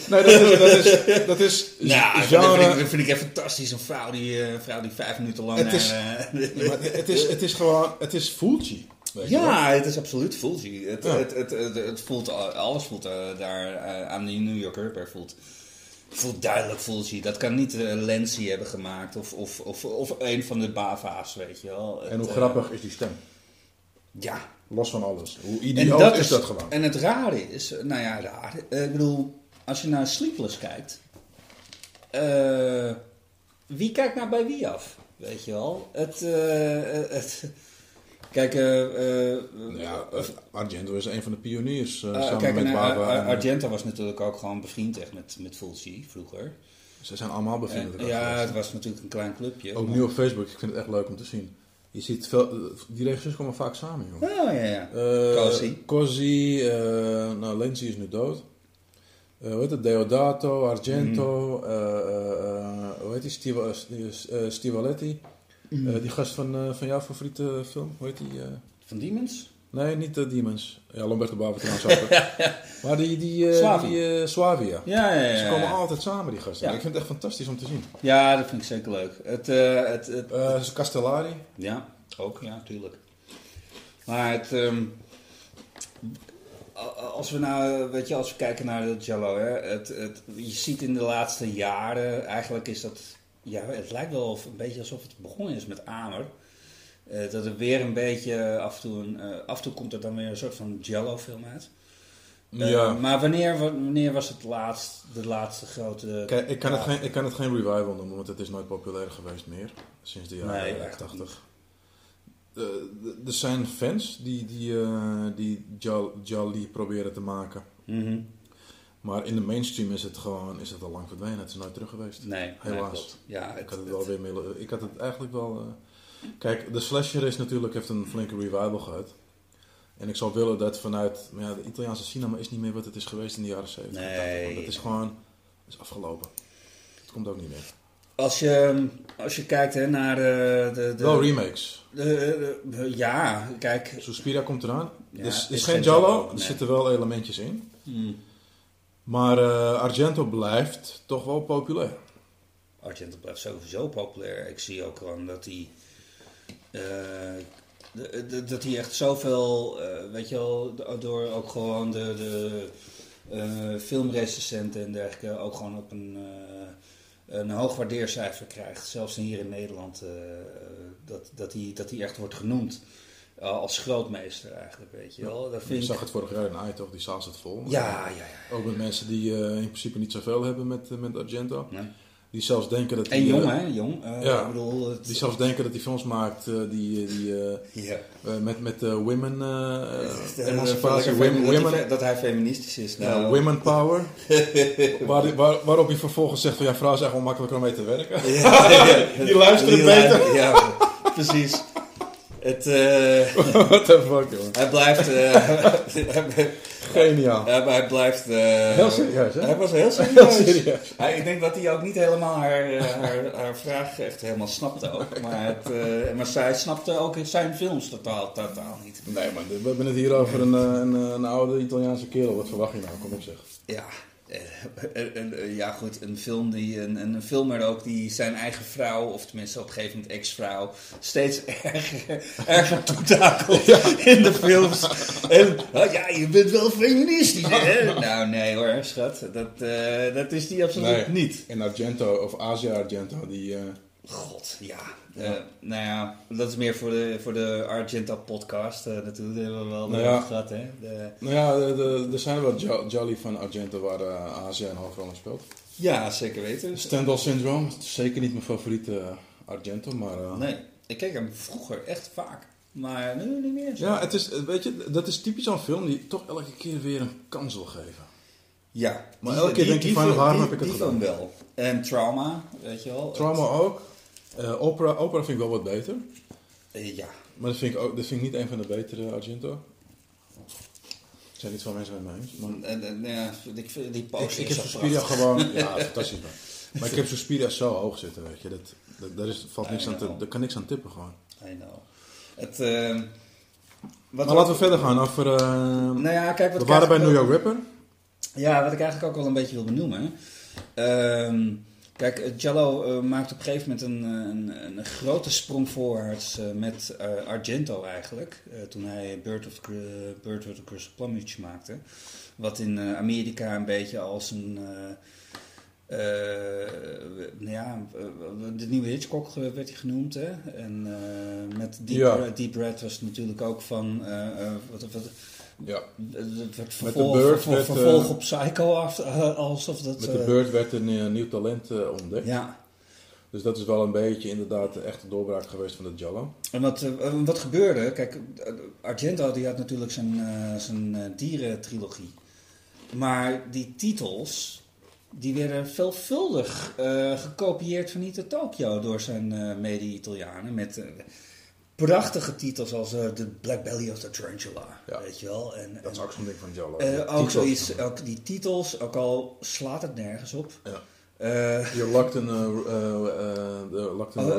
nee, dat is... Dat is, dat is Nou, genre- dat vind, ik, dat vind ik echt fantastisch. Een vrouw die, eh, een vrouw die vijf minuten lang... Het is- eh, het, is, het is gewoon... Het is Fulci. weet je wel. ja, het is absoluut Fulci. Het, Ja. het, het, het, het voelt, alles voelt eh, daar eh, aan die New York Ripper voelt, voelt duidelijk Fulci. Dat kan niet uh, hebben gemaakt of, of, of, of een van de Bava's, weet je wel. En hoe grappig is die stem? eh, ja, Los van alles. Hoe idioot dat is, is, dat gewoon? En het rare is, nou ja, raar. eh, Ik bedoel, als je naar Sleepless kijkt, eh, wie kijkt nou bij wie af? Weet je wel? Het, eh, het, kijk, eh, eh, Ja, eh, Argento is een van de pioniers. eh, samen kijk met en- Argento was natuurlijk ook gewoon bevriend echt met, met Fulci vroeger. Ze zijn allemaal En, bevriendelijk. ja, het was natuurlijk een klein clubje. Ook maar- nu op Facebook, ik vind het echt leuk om te zien. Je ziet veel, die regisseurs komen vaak samen, joh. Oh ja, ja. Eh, Cosi. Cosi, nou, Lenzi is nu dood. Eh hoe heet het? Deodato, Argento, eh, eh, hoe heet die? Stiva, Stivaletti. Eh, die gast van, eh, van jouw favoriete film, hoe heet die? eh? Van Demons? Nee, niet de Demons. Ja, Lomberto Bava trouwens ook. Maar die, die, eh die eh, Suavia. Ja, ja, ja. Ze komen altijd samen, die gasten. Ja. Ik vind het echt fantastisch om te zien. Ja, dat vind ik zeker leuk. Het, eh, het, het, Eh Castellari. Ja, ook, ja, tuurlijk. Maar het, ehm, als we nou, weet je, als we kijken naar de Jello, hè, het, het, je ziet in de laatste jaren, eigenlijk is dat, ja, het lijkt wel of, een beetje alsof het begonnen is met Amer. Eh, dat er weer een beetje af en toe, een, eh, af en toe komt er dan weer een soort van Jello film uit. Eh, ja. Maar wanneer, wanneer was het laatst, de laatste grote... Kijk, ik kan, het geen, ik kan het geen revival noemen, want het is nooit populair geweest meer. Sinds de jaren Nee, eh, echt 80. Eh, d- er zijn fans die, die, eh, die Jolly proberen te maken. Mhm. Maar in de mainstream is het gewoon is het al lang verdwenen. Het is nooit terug geweest. Nee, nee, Helaas. klopt. Ja, ik had het wel weer mee, Ik had het eigenlijk wel. eh, kijk, de slasher is natuurlijk heeft een flinke revival gehad. En ik zou willen dat vanuit. maar Ja, de Italiaanse cinema is niet meer wat het is geweest in de jaren 70. Nee. Dat is gewoon. Dat is afgelopen. Het komt ook niet meer. Als je, als je kijkt hè, naar de... de, de wel remakes. de- de- de- ja, kijk. Suspiria komt eraan. Ja, dus is het is geen. Giallo, Er nee. zitten wel elementjes in. Hmm, Maar eh, Argento blijft toch wel populair. Argento blijft sowieso populair. Ik zie ook gewoon dat hij... eh, dat hij echt zoveel, eh, weet je wel, do- door ook gewoon de, de eh, filmrecensenten en dergelijke ook gewoon op een, een hoog waardeercijfer krijgt. Zelfs hier in Nederland, dat, dat, hij, dat hij echt wordt genoemd als grootmeester eigenlijk, weet je wel. Dat Ik vind ik... zag het vorig jaar in Eindhoven, die zaal zit vol. Ja, ja, ja. Ook met mensen die eh, in principe niet zoveel hebben met, eh, met Argento. Nee. Die zelfs denken dat En die, jong, eh, hè? Jong. Ja. Ik bedoel, het, Die zelfs denken dat hij films maakt die, die ja. met, met women women, hij- dat, hij- feministisch is. ja, Nou, women power. waar, waar, waarop hij vervolgens zegt van ja, vrouwen zijn gewoon makkelijker om mee te werken. Ja, Die luisteren beter. Ja, precies. Het, eh, What the fuck, jongen. hij blijft... eh, Geniaal. hij blijft... eh, Heel serieus, hè? Hij was heel Heel serieus. Hij- ik denk dat hij ook niet helemaal haar, haar, haar vraag echt helemaal snapte ook. Maar, het, maar zij snapte ook zijn films totaal, totaal niet. Nee man, we hebben het hier over een, een, een oude Italiaanse kerel. Wat verwacht je nou? Kom op zeg. Ja, ja goed, een film die, een, een filmer ook die zijn eigen vrouw, of tenminste op een gegeven moment ex-vrouw, steeds erger, erger toetakelt in de films. En, oh ja, je bent wel feministisch, hè? Nou nee hoor, schat, dat, eh, dat is die absoluut Nee. niet. En Argento, of Asia Argento, die... eh, God, ja. Eh, nou ja, dat is meer voor de, voor de Argenta podcast eh, natuurlijk, hebben we wel Nou over ja. gehad, hè. De, nou ja, er zijn wel jo- Jolly van Argento waar eh, Asia een hoofdrol in speelt. ja, zeker weten. Stendhal Syndrome, zeker niet mijn favoriete Argento, maar... Nee, ik keek hem vroeger echt vaak. Maar nu niet meer zo. Ja, het is, weet je, dat is typisch zo'n film die toch elke keer weer een kans wil geven. Ja. Maar elke keer denk je van, waarom heb ik het gedaan? wel. En Trauma, weet je wel. Trauma ook. Eh, opera, opera vind ik wel wat beter. Eh, ja. Maar dat vind ik, ook, dat vind ik niet een van de betere Argento. Er zijn niet veel mensen met mij eens. Maar En, en, ja, ik vind die ik, poster ik is heb Suspiria gewoon... Ja, fantastisch man. Maar ik heb Suspiria zo hoog zitten, weet je. Dat, dat, daar is, valt niks aan te, daar kan niks aan tippen gewoon. I know. Het, eh, wat Maar laten we verder gaan over... eh, Nou ja, kijk, wat we ik waren bij New York Ripper. Ja, wat ik eigenlijk ook wel een beetje wil benoemen. Ehm, kijk, eh, Giallo eh, maakt op een gegeven moment een, eh, een, een grote sprong voorwaarts met Argento eigenlijk. toen hij Bird of, Bird with the Crystal Plumage maakte. Wat in Amerika een beetje als een... nou ja, de nieuwe Hitchcock werd hij genoemd. Hè? En met Deep, Ja. Red, Deep Red was het natuurlijk ook van... wat, wat, Ja. Het werd de vervolg, Bird vervolg, werd, vervolg eh, op Psycho, af, eh, alsof dat... Met de eh, Bird werd een nieuw talent ontdekt. Ja. Dus dat is wel een beetje inderdaad de echte doorbraak geweest van de Jallo. En wat, wat gebeurde, kijk, Argento die had natuurlijk zijn, zijn dierentrilogie. Maar die titels, die werden veelvuldig gekopieerd van Nito Tokyo door zijn eh mede-Italianen. Met prachtige titels als eh, The Black Belly of the Tarantula, Ja. weet je wel. En, Dat is en, ook zo'n ding van Jallo. eh, ook Titels. zoiets, ook die titels, ook al slaat het nergens op. Ja. In, uh, uh, locked in oh,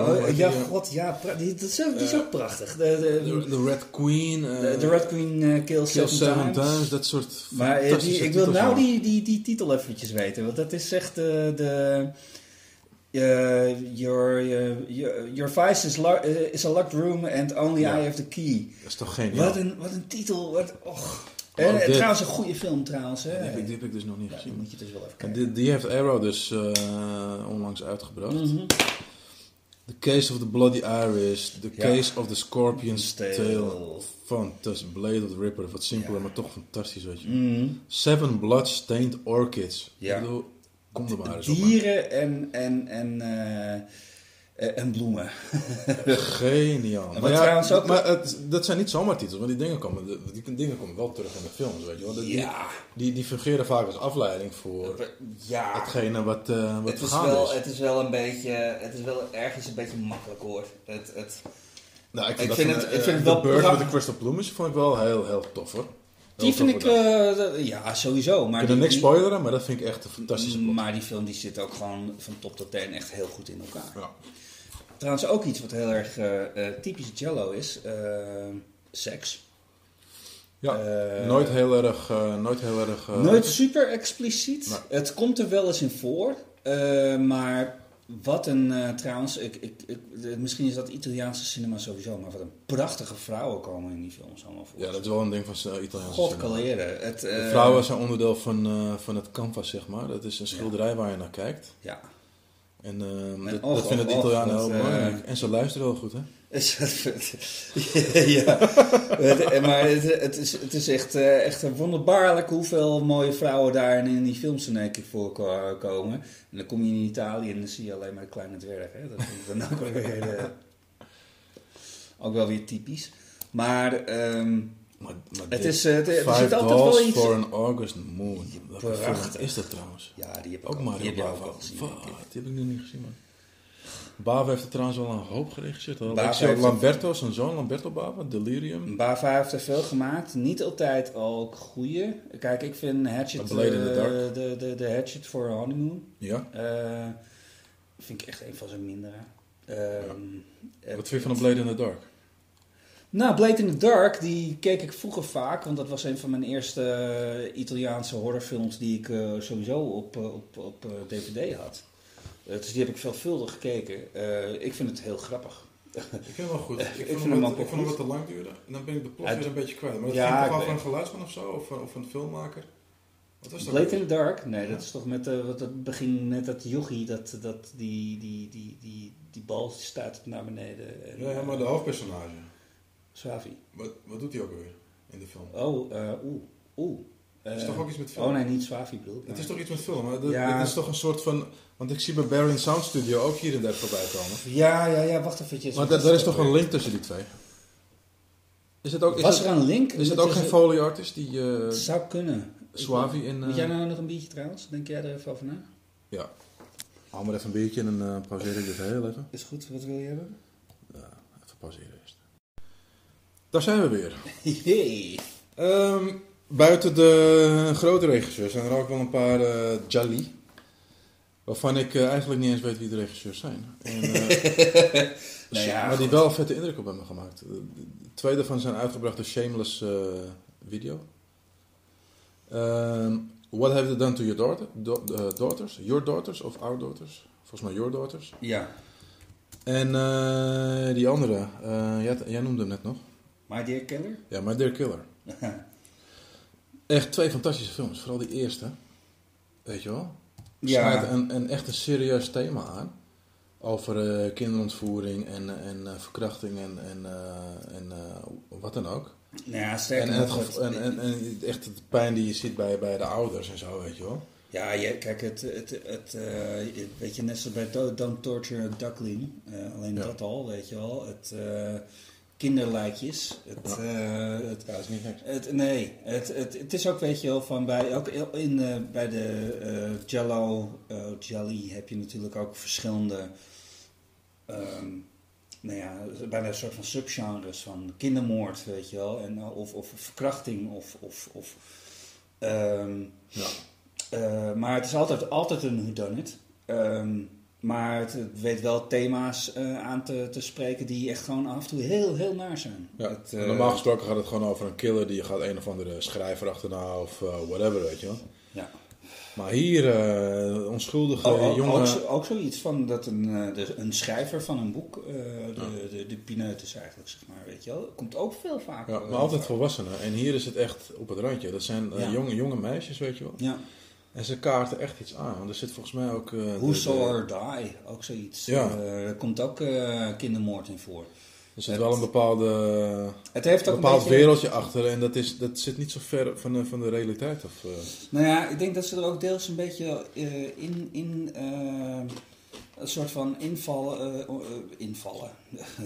oh, je, ja, god, ja, die, dat is, ook- die is ook prachtig. De, de, de Red Queen. De, de Red Queen uh, Kills Kill Seven, times. Dat soort Maar die, ik wil nou die, die, die titel eventjes weten. Want dat is echt de... eh, your, your, your, your vice is, eh, is a locked room and only Ja. I have the key. Dat is toch geniaal. Wat, een, wat een titel. Wat, och. Dit- trouwens, een goede film trouwens. Hè? Die heb, ik, die heb ik dus nog niet Ja, gezien. moet je dus wel even kijken. die, die heeft Arrow dus eh, onlangs uitgebracht. Mhm. The Case of the Bloody Iris. The Ja. Case of the Scorpion's Tail. Fantastisch. Blade of the Ripper. Wat simpeler, Ja. maar toch fantastisch, weet je. Mhm. Seven Blood-Stained Orchids. Ja. Ik bedoel, kom er maar eens op. Dieren en, en, en, eh, eh, en bloemen. Geniaal. En Maar, ja, ook- maar het, dat zijn niet zomaar titels, want die dingen komen, die dingen komen wel terug in de films, weet je wel. Die, Ja. die, die fungeren vaak als afleiding voor Ja. hetgene wat, eh wat Het is, wel, is. het is wel een beetje, het is wel ergens een beetje makkelijk hoor. Het, het, Nou, ik vind van, het- eh, ik vind het wel Bird with prachtig. the Crystal Plumes vond ik wel heel, heel tof hoor. Die vind ik, eh, ja sowieso. Maar ik kan er niks spoileren, maar dat vind ik echt een fantastische plot. Maar die film die zit ook gewoon van top tot teen echt heel goed in elkaar. Ja. Trouwens ook iets wat heel erg eh, eh, typisch Jello is. seks. Ja, nooit heel erg... nooit heel erg Nooit super expliciet. Nee. Het komt er wel eens in voor. maar wat een, eh, trouwens, ik, ik, ik, misschien is dat Italiaanse cinema sowieso, maar wat een prachtige vrouwen komen in die films allemaal voor. Ja, dat is wel een ding van uh, Italiaanse God cinema. kaleren. Het, De eh, vrouwen zijn onderdeel van, eh, van het canvas, zeg maar. Dat is een schilderij waar je naar kijkt. Ja. En ehm, En dat, vinden de Italianen heel belangrijk. En ze luisteren heel goed, hè? ja, Het- maar het, het, is, het is echt, eh, echt wonderbaarlijk hoeveel mooie vrouwen daar in die films in één keer voorkomen. En dan kom je in Italië en dan zie je alleen maar de kleine dwerg. Hè? Dat is dan ook wel weer, eh, ook wel weer typisch. Maar ehm, Maar, maar het is, eh, het- er zit altijd wel iets... for an August Moon. Prachtig. is dat trouwens? Ja, die heb ik Ook die heb Bava. al gezien. Die heb ik nu niet gezien, man. Bava heeft er trouwens wel een hoop geregisseerd. zie Lamberto, zijn zoon, Lamberto Bava, Delirium. Bava heeft er veel gemaakt. Niet altijd ook goede. Kijk, ik vind Hatchet... A Dark. de, de, de Hatchet for a Honeymoon. Ja. eh, vind ik echt een van zijn mindere. Ehm, eh, Wat vind je van een Blade in the Dark? Nou, Blade in the Dark, die keek ik vroeger vaak. Want dat was een van mijn eerste Italiaanse horrorfilms die ik sowieso op, op, op DVD had. Eh, dus die heb ik veelvuldig gekeken. Eh, ik vind het heel grappig. Ik vind hem wel goed. Ik, vind vond hem wat, ik vond hem wat te lang duren. En dan ben ik de plot weer een beetje kwijt. Maar dat ja, ging ik toch van een geluidsman of zo? Of, van- of een filmmaker? Wat was dat? Blade in the Dark? Nee, dat is toch met... eh, wat dat begin met dat jochie, dat, dat, die, die, die, die, die bal staat naar beneden. En, Ja, ja, maar de hoofdpersonage. Swavi. Wat, wat doet hij ook weer in de film? Oh, eh, oeh, oeh. Het is Eh, toch ook iets met film? Oh nee, niet Swavi bedoel ik. Het is toch iets met film? Maar dat, Ja. dit is toch een soort van... Want ik zie bij Barry Sound Studio ook hier en daar voorbij komen. Ja, ja, ja, wacht even. Maar daar is toch een link tussen die twee? Is het ook, is Was het, er een link? is het ook geen Foley artist die eh Het zou kunnen. Swavi in... Moet eh, jij nou nog een biertje trouwens? Denk jij er even over na? Ja. Haal maar even een biertje en dan eh, pauzeer ik dit heel even. Is goed, wat wil je hebben? Even pauzeren eerst. Daar zijn we weer. Hey. Ehm, buiten de grote regisseurs zijn er ook wel een paar eh Jali. Waarvan ik eh, eigenlijk niet eens weet wie de regisseurs zijn. En, eh, Nou ja, maar die wel een vette indruk op hebben gemaakt. De, de twee daarvan zijn uitgebracht door Shameless eh, Video. Ehm, what have they done to your daughter, do- daughters? Your daughters of our daughters? Volgens mij your daughters. Ja. En die andere, jij, jij noemde hem net nog. My Dear Killer? Ja, My Dear Killer. Echt twee fantastische films. Vooral die eerste. Weet je wel? Ja. Een, een echt een serieus thema aan. Over eh, kinderontvoering en, en eh, verkrachting en, en, eh, en wat dan ook. Nou ja, sterker En, en, het en, en, en echt de pijn die je ziet bij, bij de ouders en zo, weet je wel. Ja, je, kijk, het, het, het, eh, weet je, net zoals bij Do- Don't Torture Duckling, alleen Ja. dat al, weet je wel. Het kinderlijkjes, het, eh, het, Ja, is niet niks. het, nee, het, het, het is ook, weet je wel, van bij, ook in, eh, bij de eh, Jello, Jelly heb je natuurlijk ook verschillende, ehm, nou ja, bijna een soort van subgenres van kindermoord, weet je wel, en, eh, of, of verkrachting, of, of, of ehm, Ja. maar het is altijd, altijd een whodunit. Ehm maar het, het weet wel thema's eh, aan te, te spreken die echt gewoon af en toe heel, heel naar zijn. Ja. Het, eh, normaal gesproken gaat het gewoon over een killer die gaat een of andere schrijver achterna of eh, whatever, weet je wel. ja. Maar hier, onschuldige Oh, ook, jongen... ook, zo- ook zoiets van dat een, de, een schrijver van een boek, de, de, de pineut is eigenlijk, zeg maar, weet je wel. Komt ook veel vaker. Ja, maar altijd volwassenen. En hier is het echt op het randje. Dat zijn Ja. jonge, jonge meisjes, weet je wel. Ja. En ze kaarten echt iets aan. Want er zit volgens mij ook... Who saw her die, ook zoiets. Ja. Eh, er komt ook eh, kindermoord in voor. Er zit Het- wel een bepaalde, Het heeft ook bepaald een beetje... wereldje achter. En dat, is, dat zit niet zo ver van de, van de realiteit. Of, eh, Nou ja, ik denk dat ze er ook deels een beetje in, in een soort van invallen, invallen.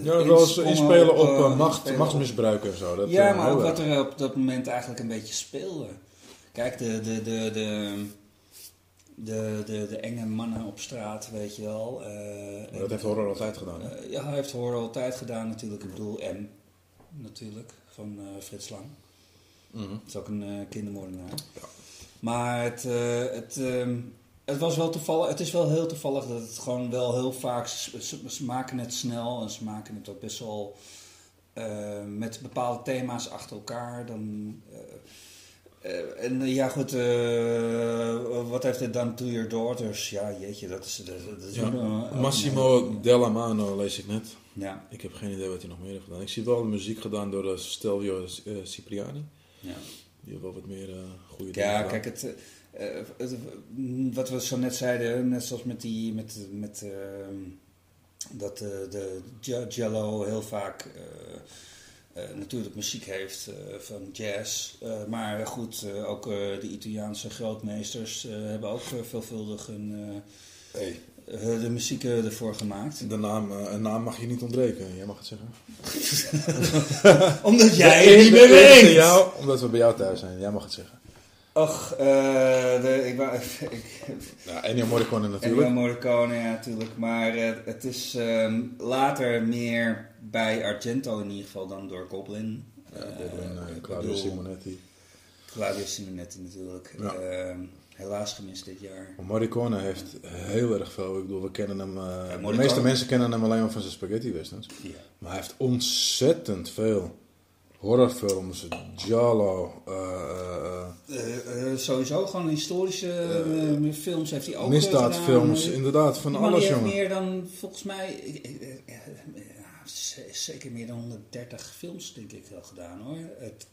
ja, wel eens inspelen op macht, machtsmisbruik en zo. Dat, ja, maar ook wat er op dat moment eigenlijk een beetje speelde. Kijk, de, de, de, de, de, de, de enge mannen op straat, weet je wel. Maar dat heeft horror altijd gedaan. hè? eh, ja, hij heeft horror altijd gedaan natuurlijk. Ik bedoel, M natuurlijk, van eh, Frits Lang. Het is ook een kindermoordenaar. Maar het, het, ehm, het was wel toevallig. Het is wel heel toevallig dat het gewoon wel heel vaak. Ze, ze- maken het snel en ze maken het ook best wel met bepaalde thema's achter elkaar. Dan, eh, en eh, ja, goed. eh, wat heeft het dan to your daughters? Ja, jeetje, dat is. Dat, dat is Ja. Massimo een- Dellamano lees ik net. Ja, Ik heb geen idee wat hij nog meer heeft gedaan. Ik zie wel de muziek gedaan door Stelvio Cipriani. ja. Die heeft wel wat meer goede dingen Ja, kijk, het, het- wat we zo net zeiden, net zoals met die, met, met ehm, dat de Jello heel vaak natuurlijk muziek heeft eh, van jazz. Eh, maar goed, eh, ook eh, de Italiaanse grootmeesters eh, hebben ook eh, veelvuldig een, eh, Hey, eh, de muziek eh, ervoor gemaakt. de naam, eh, een naam mag je niet ontbreken. Jij mag het zeggen. Omdat jij het niet meer weet! jou, omdat we bij jou thuis zijn. Jij mag het zeggen. Och, eh, de, ik, wou- ik, Ja, Ennio Morricone natuurlijk. Ennio Morricone, ja, natuurlijk. Maar eh, het is ehm, later meer bij Argento in ieder geval dan door Goblin. Ja, Goblin, Eh, eh, ik Claudio bedoel, Simonetti. Claudio Simonetti natuurlijk. Ja. Ehm, helaas gemist dit jaar. Maar Morricone heeft heel erg veel. Ik bedoel, we kennen hem. eh, de meeste mensen kennen hem alleen maar van zijn spaghetti westerns. Ja. Maar hij heeft ontzettend veel horrorfilms, giallo, eh, eh, Eh, eh, sowieso gewoon historische eh, films heeft hij ook eh, eh, misdaadfilms, inderdaad, van alles jongen. meer dan, volgens mij, eh, eh, eh, zeker meer dan 130 films denk ik wel gedaan hoor. Het,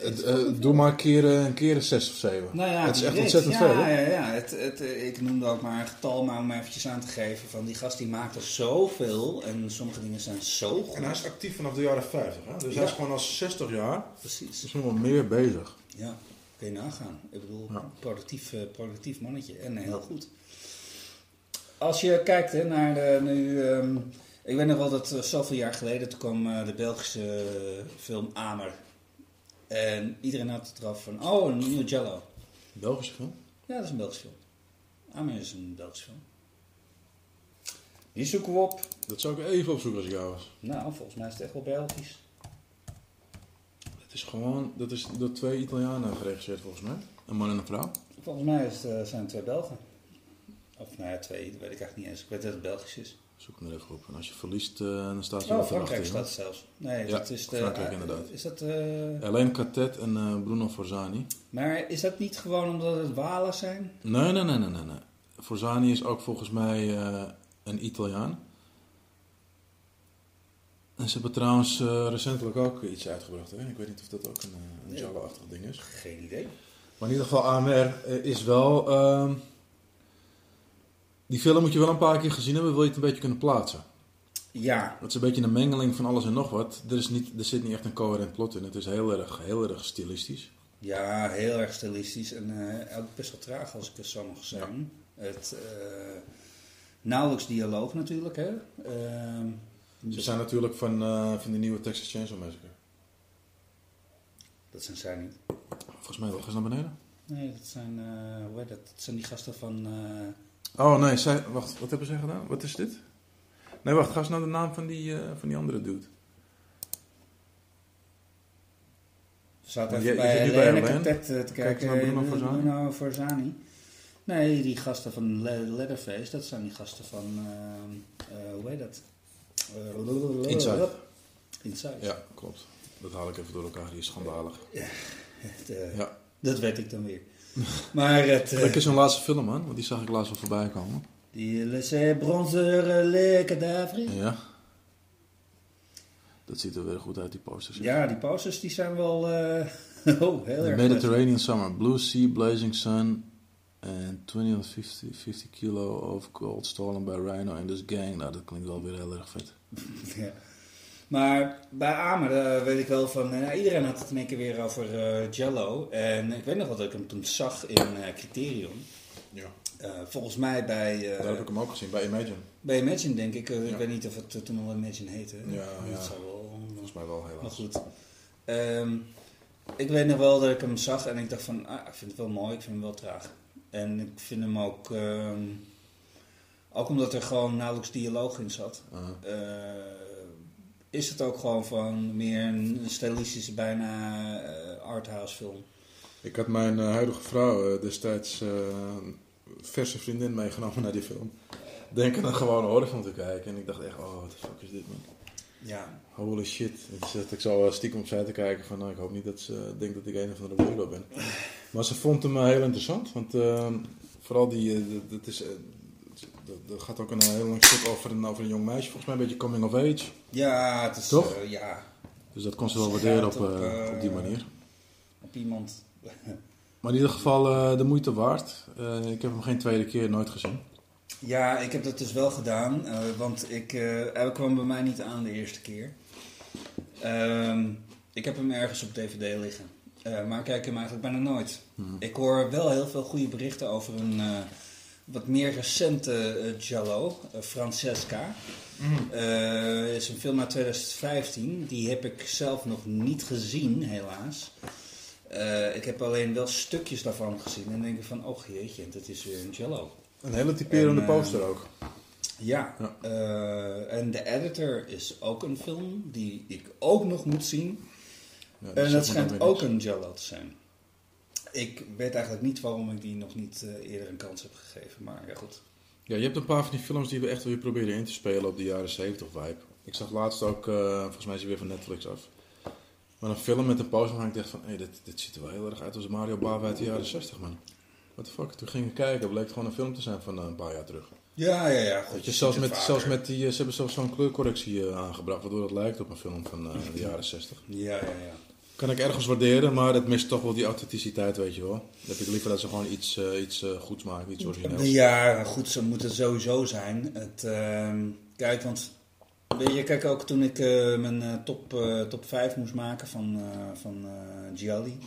het, eh, doe maar een keer, een keer een zes of zeven. Nou ja, het is echt ontzettend ja, veel. hè? Ja, ja. Het, het, eh, ik noemde ook maar een getal, maar om eventjes aan te geven van die gast die maakte zoveel en sommige dingen zijn zo goed. En hij is actief vanaf de jaren 50. Hè? Dus Ja. hij is gewoon al 60 jaar, Precies. misschien wel meer bezig. Ja, kun je nagaan. Ik bedoel, Ja. productief, eh, productief mannetje en heel goed. Als je kijkt hè, naar de, nu, ehm, ik weet nog wel dat eh, zoveel jaar geleden, toen kwam eh, de Belgische eh, film Amer. En iedereen had het eraf van, oh, een nieuwe Jello. Belgische film? Ja, dat is een Belgische film. Amer is een Belgische film. Die zoeken we op. Dat zou ik even opzoeken als ik jou was. Nou, volgens mij is het echt wel Belgisch. Het is gewoon, dat is door twee Italianen geregisseerd volgens mij. Een man en een vrouw. Volgens mij is het, eh, zijn het twee Belgen. Of nou ja, twee, dat weet ik eigenlijk niet eens. Ik weet dat het Belgisch is. Zoek hem er even op. En als je verliest, eh, dan staat je Oh, wat Frankrijk staat zelfs. Nee, Ja, dat is de, Frankrijk inderdaad. Is dat, eh, Alleen Catet en eh, Bruno Forzani. maar is dat niet gewoon omdat het Walen zijn? Nee, nee, nee, nee, nee. nee. Forzani is ook volgens mij een Italiaan. En ze hebben trouwens recentelijk ook iets uitgebracht. Hè? Ik weet niet of dat ook een, een Giallo-achtig ding is. Geen idee. Maar in ieder geval, AMR is wel... ehm, die film moet je wel een paar keer gezien hebben, wil je het een beetje kunnen plaatsen. Ja, Het is een beetje een mengeling van alles en nog wat. Er, is niet, er zit niet echt een coherent plot in. Het is heel erg, heel erg stilistisch. ja, heel erg stilistisch en eh, ook best wel traag als ik het zo mag zeggen. Het, eh, nauwelijks dialoog natuurlijk, hè. Ehm, Ze zijn natuurlijk van, eh, van die nieuwe Texas Chainsaw Massacre. dat zijn zij niet. Volgens mij wel. Eens naar beneden. Nee, dat zijn, hoe heet dat? Dat zijn die gasten van... Oh nee, zij, wacht. Wat hebben zij gedaan? Wat is dit? Nee, wacht. Ga eens naar de naam van die, eh, van die andere dude. Maar even je- je bij Helene eh, te kijken. naar Bruno eh, Forzani? Bruno Forzani. Nee, die gasten van Le- Leatherface, dat zijn die gasten van, hoe heet dat? Eh, Inside. Inside. Ja, klopt. Dat haal ik even door elkaar. Die is schandalig. Het, eh, Ja. Dat weet ik dan weer. Maar het, eh, Kijk eens een laatste film man. Want die zag ik laatst wel voorbij komen. die Les Bronzer Le Cadavre. Ja. Dat ziet er weer goed uit, die posters. Ja, die posters die zijn wel eh, oh, heel The erg. Mediterranean Summer, Blue Sea, Blazing Sun, en 250 50 kilo of gold stolen by Rhino and this gang. Nou, dat klinkt wel weer heel erg vet. Ja. Maar bij Amer eh, weet ik wel van, eh, iedereen had het in één keer weer over eh, Jello. En ik weet nog wel dat ik hem toen zag in Criterion. Ja. Volgens mij bij, eh, Daar heb ik hem ook gezien, bij Imagine. bij Imagine denk ik. Ja. Ik weet niet of het toen al Imagine heette. Ja, dat ja. zou wel. Volgens mij wel Maar helaas. goed. Ehm, ik weet nog wel dat ik hem zag en ik dacht van, ah, ik vind het wel mooi, ik vind hem wel traag. En ik vind hem ook, ehm, ook omdat er gewoon nauwelijks dialoog in zat. Uh, Eh, is het ook gewoon van meer een stilistische, bijna eh, arthouse film. ik had mijn eh, huidige vrouw eh, destijds een verse vriendin meegenomen naar die film. Denken dan gewoon horrorfilm te kijken. En ik dacht echt, oh, what the fuck is dit man? Ja, Holy shit. Toen zat ik zo stiekem opzij te kijken van, nou, ik hoop niet dat ze denkt dat ik een of andere weirdo ben. Maar ze vond hem heel interessant, want eh, vooral die, dat- dat is, dat, gaat ook een heel lang stuk over een, over een jong meisje, volgens mij een beetje coming of age. ja het is Toch? eh, ja, Dus dat kon ze wel waarderen op, op, eh, eh, op die manier. op iemand. Maar in ieder geval eh, de moeite waard. Eh, ik heb hem geen tweede keer nooit gezien. Ja, ik heb dat dus wel gedaan, eh, want ik, eh, hij kwam bij mij niet aan de eerste keer. Ehm, ik heb hem ergens op DVD liggen, Eh, maar ik kijk hem eigenlijk bijna nooit. Hmm. Ik hoor wel heel veel goede berichten over een eh, wat meer recente Giallo, eh, Francesca. Eh, is een film uit 2015. Die heb ik zelf nog niet gezien, helaas. Ik heb alleen wel stukjes daarvan gezien. En denk ik van, oh jeetje, dat is weer een Giallo. Een hele typerende En, poster ook. Ja, Ja. en The Editor is ook een film die ik ook nog moet zien. Ja, En dat schijnt ook een Giallo te zijn. Ik weet eigenlijk niet waarom ik die nog niet eh, eerder een kans heb gegeven, maar ja goed. Ja, je hebt een paar van die films die we echt weer proberen in te spelen op de jaren 70 vibe. Ik zag laatst ook, eh, volgens mij is hij weer van Netflix af. Maar een film met een poster waarvan ik dacht van, hé, dit, dit ziet er wel heel erg uit als Mario Bava uit de jaren 60, man. What the fuck? Toen ging ik kijken, bleek het gewoon een film te zijn van eh, een paar jaar terug. Ja, ja, ja. Goed, je, zelfs met, vaker. zelfs met die, ze hebben zelfs zo'n kleurcorrectie aangebracht, waardoor het lijkt op een film van de jaren 60. Ja, ja, ja. Kan ik ergens waarderen, maar het mist toch wel die authenticiteit, weet je wel. Dan heb ik liever dat ze gewoon iets, eh, iets eh, goeds maken, iets origineels. Ja, goed, zo moet het sowieso zijn. Het, ehm, kijk, want weet je, kijk ook toen ik eh, mijn top, top 5 moest maken van, van Gialli.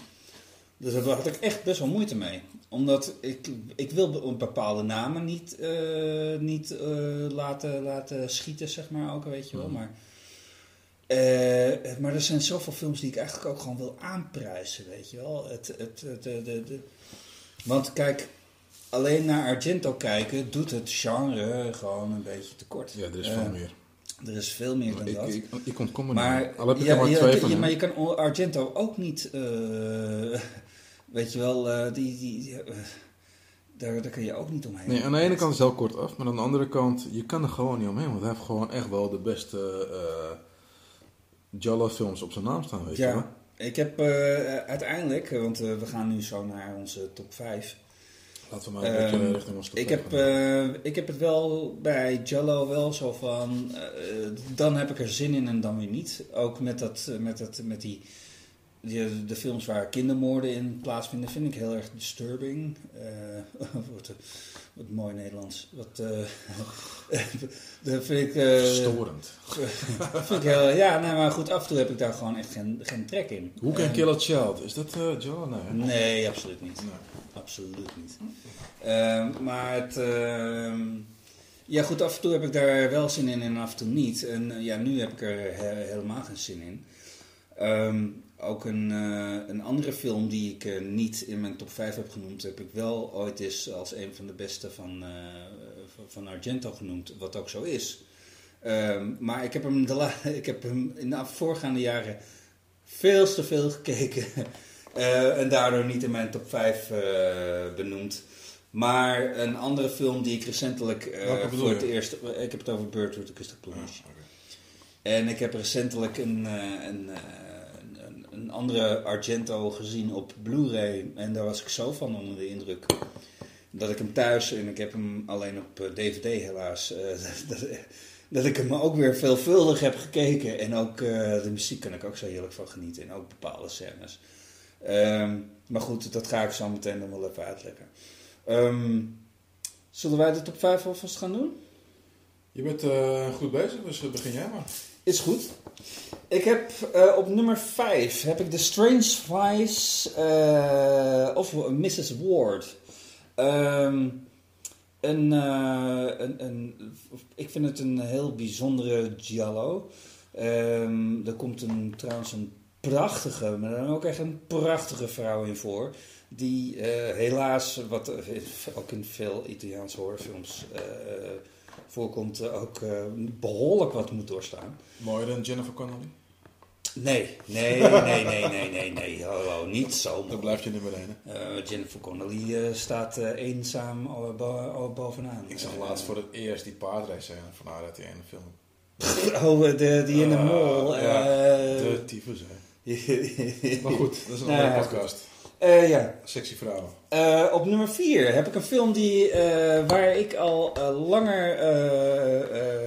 Dus daar had ik echt best wel moeite mee. Omdat ik, ik wil bepaalde namen niet, niet laten, laten schieten, zeg maar ook, weet je wel. Mhm. Maar, eh, maar er zijn zoveel films die ik eigenlijk ook gewoon wil aanprijzen, weet je wel. Het, het, het, de, de, de- Want kijk, alleen naar Argento kijken doet het genre gewoon een beetje tekort. Ja, er is Eh, veel meer. Er is veel meer dan Ik, dat. ik, ik ontkom er maar, niet. Al heb ik ja, er maar twee ja, van. ja, maar je kan Argento ook niet, eh, weet je wel, die, die, daar, daar kun je ook niet omheen. Nee, aan de ene kant is het heel kort af, maar aan de andere kant, je kan er gewoon niet omheen. Want hij heeft gewoon echt wel de beste Jalla films op zijn naam staan, weet je wel. Ja, ik heb eh, uiteindelijk, eh, want eh, we gaan nu zo naar onze top 5. Laten we maar een beetje Ehm, richting ons Ik heb, ik heb het wel bij Jello wel zo van, dan heb ik er zin in en dan weer niet. Ook met, dat, met, dat, met die de, de films waar kindermoorden in plaatsvinden vind ik heel erg disturbing. Eh, wat, mooi Nederlands. Wat, eh, dat vind ik... eh, Storend. vind ik heel, ja, nou, maar goed, af en toe heb ik daar gewoon echt geen, geen trek in. Hoe can Eh, kill a child? Is dat eh John? Nee. Nee, absoluut niet. Nee. Absoluut niet. Ehm, maar het... ehm, ja goed, af en toe heb ik daar wel zin in en af en toe niet. En ja, nu heb ik er he- helemaal geen zin in. Ehm, ook een, eh, een andere film die ik eh, niet in mijn top 5 heb genoemd, heb ik wel ooit eens als een van de beste van, eh, van- Argento genoemd, wat ook zo is. Ehm, maar ik heb, hem de ik heb hem in de voorgaande jaren veel te veel gekeken. En daardoor niet in mijn top 5 eh, benoemd. Maar een andere film die ik recentelijk voor het eerst... Ik heb het over Bird with the Crystal Ah, Plunge. oké. En ik heb recentelijk een, een, een, andere Argento gezien op Blu-ray. En daar was ik zo van onder de indruk. Dat ik hem thuis, en ik heb hem alleen op eh, DVD helaas, eh, dat, dat ik hem ook weer veelvuldig heb gekeken. En ook eh, de muziek kan ik ook zo heerlijk van genieten. En ook bepaalde scènes. Ehm, maar goed, dat ga ik zo meteen dan wel even uitleggen. Ehm, zullen wij de top 5 alvast gaan doen? Je bent eh, goed bezig, dus eh, begin jij maar. Is goed. Ik heb eh, op nummer 5 heb ik The Strange Vice eh, of Mrs. Ward. Ehm, een, eh, een, een, ik vind het een heel bijzondere giallo. Ehm, er komt een, trouwens een prachtige, maar dan ook echt een prachtige vrouw in voor. Die helaas, wat ook in veel Italiaanse horrorfilms voorkomt, eh, ook eh, behoorlijk wat moet doorstaan. Mooier dan Jennifer Connelly? Nee, nee, nee, nee, nee, nee, nee. Hallo, niet zo. Dan blijf je nummer 1. Eh, Jennifer Connelly staat eenzaam oh, bovenaan. Ik zag laatst voor het eerst die paardrace van haar uit die ene film. Oh, de, die in de Ah, mol. ja, eh, De tyfus, hè. Maar goed, dat is een Nou andere ja, podcast. Eh, ja. Sexy vrouwen. Eh, op nummer 4 heb ik een film die, eh, waar ik al langer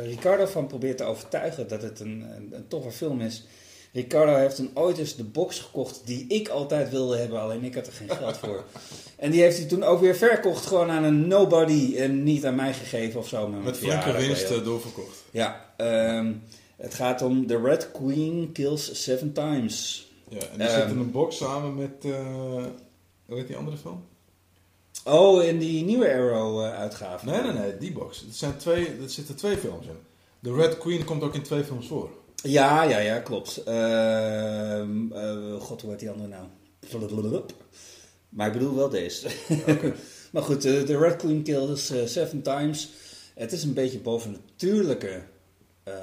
Ricardo van probeer te overtuigen dat het een, een, een toffe film is. Ricardo heeft een, ooit eens de box gekocht die ik altijd wilde hebben, alleen ik had er geen geld voor. En die heeft hij toen ook weer verkocht, gewoon aan een nobody en niet aan mij gegeven of zo. maar Met flinke winst weet je wel. eh, doorverkocht. Ja, ehm, het gaat om The Red Queen Kills Seven Times. Ja, en die Ehm. zit in een box samen met... eh hoe heet die andere film? Oh, in die nieuwe Arrow-uitgave. Nee, nee, nee, die box. Het zijn twee, er zitten twee films in. The Red Queen komt ook in twee films voor. Ja, ja, ja, klopt. Ehm, eh, God, hoe heet die andere nou? Maar ik bedoel wel deze. maar goed, eh, de Red Queen kills eh, seven times. Het is een beetje bovennatuurlijke eh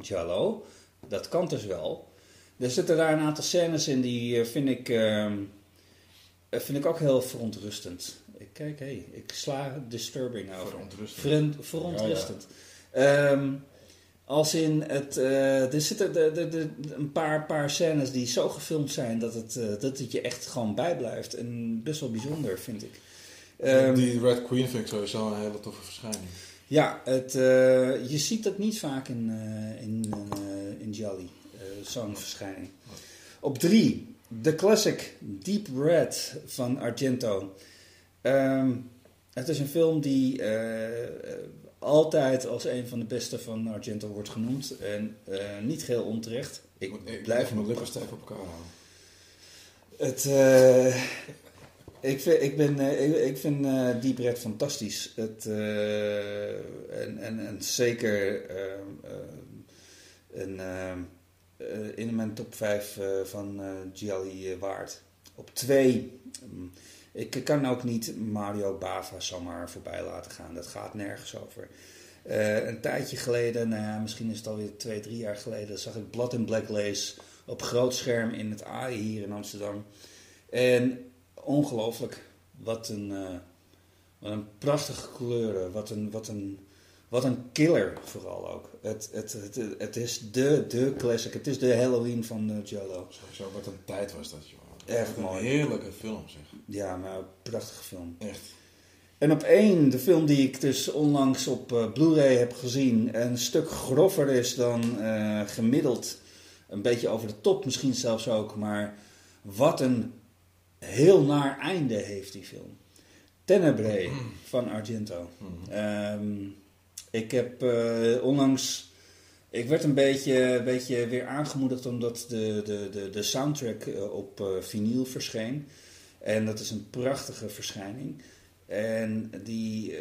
Jallo. Dat kan dus wel. Er zitten daar een aantal scènes in die eh, vind ik, ehm, eh, vind ik ook heel verontrustend. Ik kijk, hé, hey, ik sla disturbing over. Verontrustend. Veron- verontrustend. Ehm, als in het. eh, er zitten de, de, de, een paar, paar scènes die zo gefilmd zijn dat het, dat het je echt gewoon bijblijft. En best wel bijzonder, vind ik. Ehm, die Red Queen vind ik sowieso een hele toffe verschijning. ja, het, je ziet dat niet vaak in, in, in Jolly, zo'n verschijning. Op drie, de classic Deep Red van Argento. Ehm, het is een film die eh, altijd als een van de beste van Argento wordt genoemd. En eh, niet geheel onterecht. Ik, blijf mijn lippen stijf op elkaar houden. het, eh, ik vind, ik ben, ik, ik vind Deep Red fantastisch. Het, en, en, en zeker eh, eh, een, eh, eh, in mijn top 5 eh, van eh Gialli eh, waard. Op 2, ik kan ook niet Mario Bava zomaar voorbij laten gaan. Dat gaat nergens over. Eh, een tijdje geleden, nou ja, misschien is het alweer twee, drie jaar geleden, zag ik Blood and Black Lace op groot scherm in het AI hier in Amsterdam. En ongelooflijk, wat een, eh, wat een prachtige kleuren, wat een, wat een, wat een killer vooral ook. Het, het, het, het is de, de classic, het is de Halloween van uh. Sowieso, wat een tijd was dat, joh. Echt Wat een mooi. heerlijke film, zeg. Ja, maar een prachtige film. Echt. En op één, de film die ik dus onlangs op eh, Blu-ray heb gezien, een stuk grover is dan eh, gemiddeld een beetje over de top misschien zelfs ook. Maar wat een heel naar einde heeft die film. Tenebrae van Argento. Ehm, ik heb eh, onlangs... Ik werd een beetje, een beetje weer aangemoedigd omdat de, de, de, de soundtrack eh, op eh, vinyl verscheen. En dat is een prachtige verschijning. En die,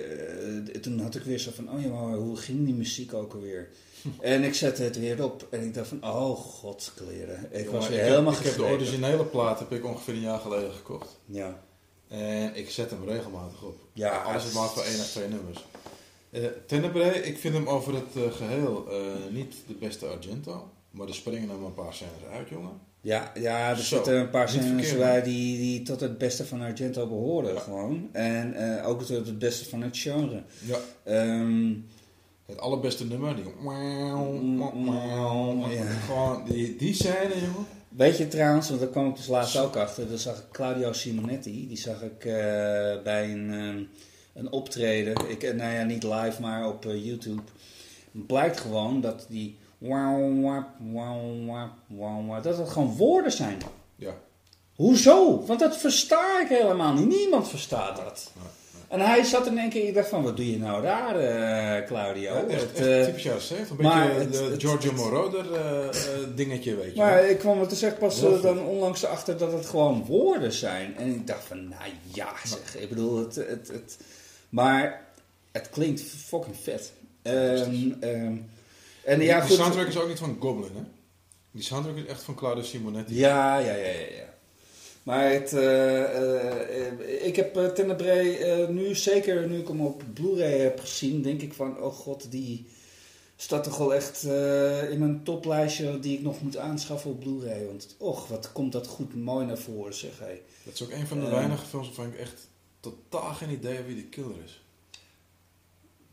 toen had ik weer zo van, oh ja, maar hoe ging die muziek ook alweer? En ik zette het weer op en ik dacht van, oh god, kleren. Ik was weer ik helemaal heb, ik heb de originele plaat heb ik ongeveer een jaar geleden gekocht. Ja, En ik zet hem regelmatig op. Ja, Als het het- maar voor één of twee nummers. Tenebrae, ik vind hem over het eh, geheel eh, niet de beste Argento. Maar er springen hem een paar scènes uit, jongen. ja, ja er Zo, zitten een paar scènes bij die, die tot het beste van Argento behoren gewoon. En ook tot het beste van het genre. Ja. Ehm, Het allerbeste nummer, die... Ja. Gewoon die, die scène, jongen. Weet je trouwens, want daar kwam ik dus laatst ook achter, daar zag ik Claudio Simonetti, die zag ik bij een, ehm, een optreden, ik, eh, nou ja, niet live, maar op eh, YouTube. Het blijkt gewoon dat die wauw, wauw, wauw, wauw, dat het gewoon woorden zijn. Ja. Hoezo? Want dat versta ik helemaal niet. Niemand verstaat dat. Nee, En hij zat in één keer, ik dacht van, wat doe je nou raar, eh, Claudio? Ja, echt, Het, echt typisch jaren 70. Een beetje het- de het- Giorgio Moroder dingetje, weet je Maar wel. ik kwam er dus echt pas dan onlangs achter dat het gewoon woorden zijn. En ik dacht van, nou ja zeg, ik bedoel, het, het, het, maar het klinkt fucking vet. Ehm, ehm, en ja, die goed. soundtrack is ook niet van Goblin, hè? Die soundtrack is echt van Claudio Simonetti. Ja, ja, ja, ja. ja. Maar het, eh, eh, ik heb uh, Tenebrae nu, zeker nu ik hem op Blu-ray heb gezien, denk ik van, oh god, die staat toch wel echt in mijn toplijstje die ik nog moet aanschaffen op Blu-ray. Want, och, wat komt dat goed mooi naar voren, zeg hij. Dat is ook een van de Eh. weinige films waarvan ik echt totaal geen idee heb wie die killer is.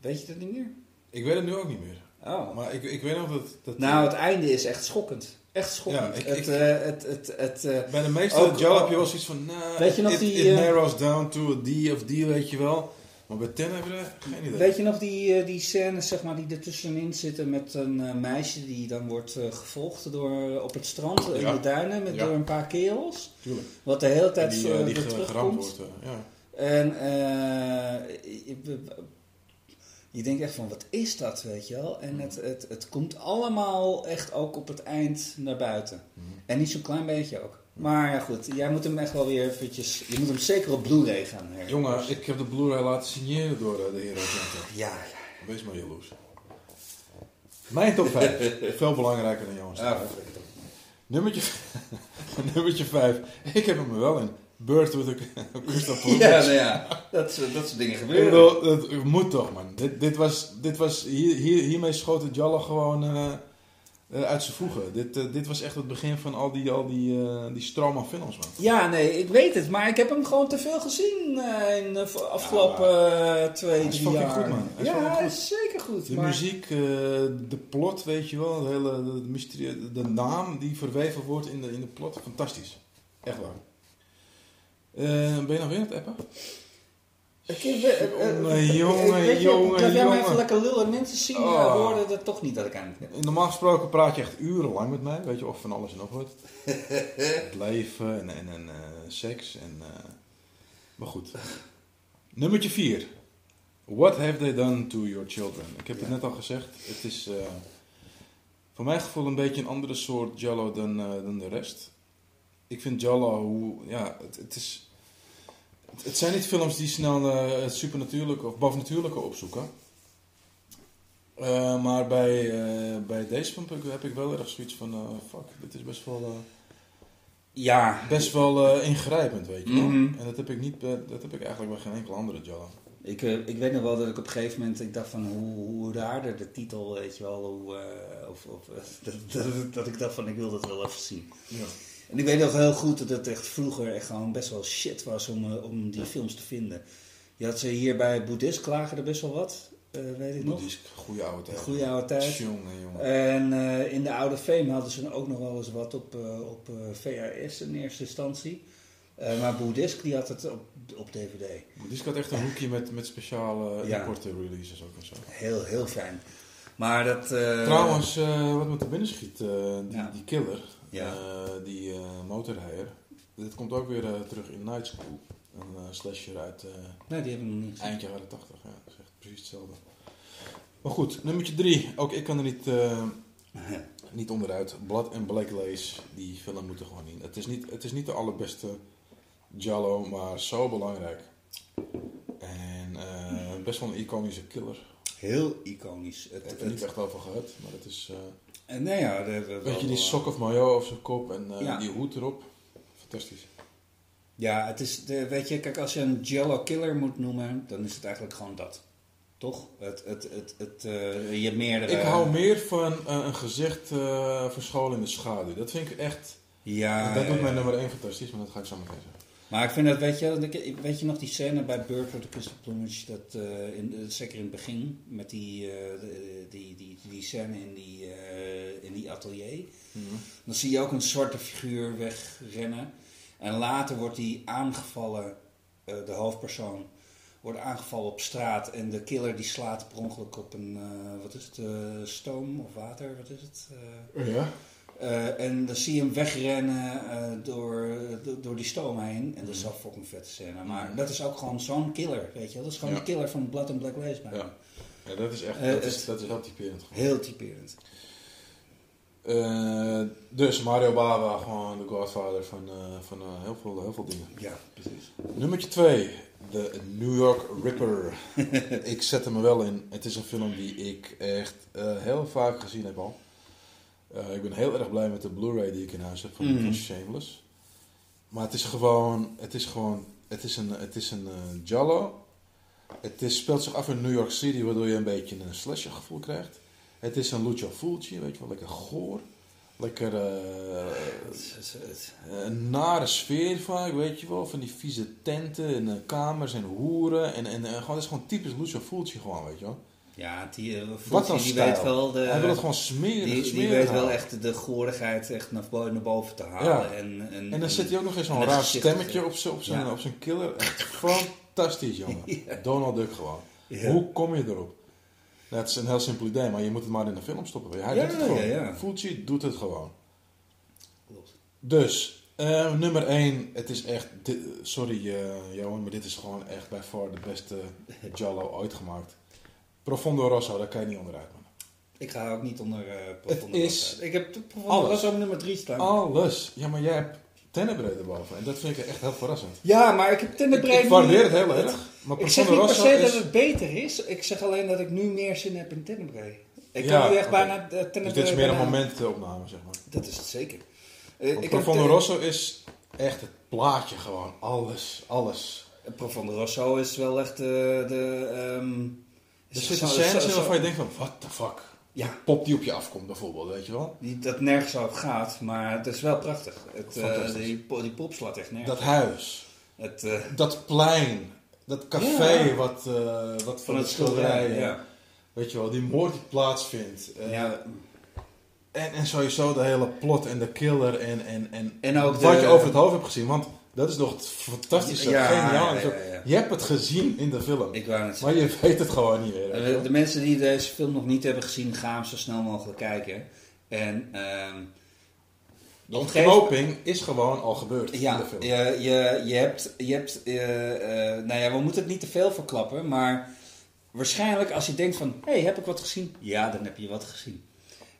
Weet je dat niet meer? Ik weet het nu ook niet meer. Oh. Maar ik, ik weet nog dat... dat Nou, het einde is echt schokkend. Echt schokkend. Ja, ik- het, ik- eh, het, het, het, eh, bij de meeste ook- heb je wel zoiets van... Weet je nog it, die, it eh, narrows down to a D of D, weet je wel. Maar bij Ten hebben we geen idee. Weet je nog die, eh, die scènes zeg maar, die ertussenin zitten met een eh, meisje die dan wordt eh, gevolgd door, eh, op het strand in Ja. de duinen met, Ja. door een paar kerels? Tuurlijk. Wat de hele tijd die, eh, eh, die geramd terugkomt. wordt. eh, ja. En eh, je, je denkt echt van, wat is dat, weet je wel? En het, het, het komt allemaal echt ook op het eind naar buiten. Mhm. En niet zo'n klein beetje ook. Maar ja, goed, jij moet hem echt wel weer eventjes... Je moet hem zeker op Blu-ray gaan Jongen, ik heb de Blu-ray laten signeren door eh, de heer Argento. Ja, ja. Wees maar jaloers. Mijn top 5. Veel belangrijker dan jongens. Ah, Nummertje, nummertje 5. Ik heb hem er wel in. Bird with a Crystal Plumage. Ja, nou ja, dat, soort- dat soort dingen Ik gebeuren. bedoel, dat moet toch, man. Dit, dit was, dit was, hier, hier, hiermee schoot het Jalla gewoon eh, eh, uit zijn voegen. Dit, eh, dit was echt het begin van al die, al die, die stroom aan films, man. Ja, nee, ik weet het, maar ik heb hem gewoon te veel gezien in de afgelopen eh, twee, hij is drie jaar. goed, man. Hij is ja, fucking hij goed. is zeker goed. De maar... muziek, de plot, weet je wel, de hele de, mysterie, de naam die verweven wordt in de, in de plot, fantastisch. Echt waar. Eh, ben je nou weer aan het appen? Ik heb, eh, eh, Jongen, jongen, jongen, jij maar jongen. even lekker lullen. Mensen zien Oh. horen dat toch niet dat ik aan het. Normaal gesproken praat je echt urenlang met mij, weet je, of van alles en nog wat. het leven en, en, en seks en... maar goed. Nummertje 4. What have they done to your children? Ik heb het net al gezegd, het is voor mijn gevoel een beetje een andere soort Jello dan, dan de rest. Ik vind Jello, hoe, ja, het, het is... Het, zijn niet films die snel eh, het supernatuurlijke of bovennatuurlijke opzoeken. Eh, maar bij, eh, bij deze film heb ik, wel erg zoiets van, fuck, dit is best wel, Ja, best wel ingrijpend, weet je wel. Mhm. En dat heb ik niet, dat heb ik eigenlijk bij geen enkele andere Jello. ik, ik weet nog wel dat ik op een gegeven moment ik dacht van hoe, hoe raarder de titel, weet je wel, hoe, of, of, dat, dat, dat ik dacht van ik wil dat wel even zien. Ja. En ik weet nog heel goed dat het echt vroeger echt gewoon best wel shit was om, eh, om die films te vinden. Je had ze hier bij Boeddhist klagen er best wel wat, eh, weet ik nog. Boeddhist, goede oude tijd. Goede oude tijd. Jongen, jongen. En eh, in de oude Fame hadden ze ook nog wel eens wat op, op VHS in eerste instantie. Maar Boeddhist die had het op, op DVD. Boeddhist had echt een hoekje met, met speciale Ja. releases ook en zo. Heel, heel fijn. Maar dat... Trouwens, wat me te binnen schiet, die, Ja. die killer, Ja. eh, die eh, motorrijder, dit komt ook weer eh, terug in Night School. Een slasher uit Nee, die heb ik nog niet eind jaren 80. Ja, dat is echt precies hetzelfde. Maar goed, nummertje 3. Ook ik kan er niet, eh, niet onderuit. Blood and Black Lace, die film moet er gewoon in. Het is niet, het is niet de allerbeste Jallo, maar zo belangrijk. En best wel een iconische killer. Heel iconisch. Ik Het, heb er niet echt over gehad, maar het is... en nee, ja, Weet je, die wel- sok of mayo over zijn kop en eh, Ja. die hoed erop. Fantastisch. Ja, het is, de, weet je, kijk, als je een Jello Killer moet noemen, dan is het eigenlijk gewoon dat. Toch? Het, het, het, het, eh, je meerdere... Ik hou meer van eh, een gezicht eh verscholen in de schaduw. Dat vind ik echt... Ja, dat doet mijn nummer 1 fantastisch, maar dat ga ik zo meteen zeggen. Maar ik vind dat, weet je, weet je nog die scène bij with the Crystal Plumage, dat, eh, in, eh, zeker in het begin, met die, eh, de- die, die, die scène in die, eh, in die atelier. Dan zie je ook een zwarte figuur wegrennen. En later wordt die aangevallen, eh, de hoofdpersoon, wordt aangevallen op straat. En de killer die slaat per ongeluk op een, eh, wat is het, eh, stoom of water, wat is het? Eh, Ja? Eh, en dan zie je hem wegrennen eh, door, do- door die stoom heen. En dat is wel fucking vette scène. Maar dat is ook gewoon zo'n killer, weet je. Dat is gewoon Ja. de killer van Blood and Black Lace. Ja. ja, dat is echt... Eh, dat, is, dat is heel typerend. Heel typerend. Eh, dus Mario Bava, gewoon de godfather van, eh, van eh, heel, veel, heel veel dingen. Ja, precies. Nummertje 2, de New York Ripper. ik zet hem er wel in. Het is een film die ik echt eh, heel vaak gezien heb al. Eh, ik ben heel erg blij met de Blu-ray die ik in huis heb van, van Shameless. Maar het is gewoon, het is gewoon, het is een, het is een eh, Giallo. Het is, speelt zich af in New York City, waardoor je een beetje een slasher gevoel krijgt. Het is een Lucio Fulci, weet je wel, lekker goor. Lekker eh, een nare sfeer vaak, weet je wel. Van die vieze tenten en kamers en hoeren. En, en gewoon, het is gewoon typisch Lucio Fulci gewoon, weet je wel. Ja, die, uh, Wat die weet wel de... Hij wil het gewoon smeren, Die, die weet wel echt de goorigheid echt naar boven, naar boven te halen. Ja. En, en, En dan zit hij ook nog eens en zo'n een raar stemmetje op zijn, op Ja. op zijn killer. Echt fantastisch, jongen. Donald Duck gewoon. Hoe kom je erop? Nou, het is een heel simpel idee, maar je moet het maar in een film stoppen. Hij doet het gewoon. ja. Fulci doet het gewoon. Klopt. Dus, eh, nummer 1. Het is echt... sorry eh, Johan, maar dit is gewoon echt bij far de beste Giallo ooit gemaakt. Profondo Rosso, daar kan je niet onderuit, man. Ik ga ook niet onder uh, Profondo is Rosso. Ik heb Profondo alles. Rosso op nummer 3 staan. Alles. Ja, maar jij hebt Tenebrae erboven. En dat vind ik echt heel verrassend. Ja, maar ik heb Ik, Tenebrae ik waardeer het heel erg. Maar Ik zeg Profondo niet per Rosso se dat is... het beter is. Ik zeg alleen dat ik nu meer zin heb in Tenebrae. Ik Ja, kan nu echt bijna uh, Tenebrae... Dus dit is meer een momentopname, zeg maar. Dat is het zeker. Eh, ik heb Profondo Rosso is echt het plaatje gewoon. Alles, alles. Profondo Rosso is wel echt de... de ehm, Er zitten scènes zo- in waarvan je denkt van, what the fuck? Ja, Pop die op je afkomt bijvoorbeeld, weet je wel? die, dat nergens over gaat, maar het is wel prachtig. Het, eh, die, die pop slaat echt nergens. Dat huis, Het, eh, dat plein, dat café Ja. wat, eh, wat van het schilderij, ja. Weet je wel, die moord die plaatsvindt. ja. en, en sowieso de hele plot en de killer en, en, en, En ook wat de- je over het hoofd hebt gezien. Want dat is nog het fantastische, Ja, geniaal. ja, ja, ja. Je hebt het gezien in de film. Ik wou net Maar je weet het gewoon niet meer. je Eh. De mensen die deze film nog niet hebben gezien, gaan hem zo snel mogelijk kijken. En ehm, De ontknoping is gewoon al gebeurd in de film. je, je, je hebt, je hebt eh, nou ja, we moeten het niet te veel verklappen, maar waarschijnlijk als je denkt van, hé, hey, heb ik wat gezien? Ja, dan heb je wat gezien.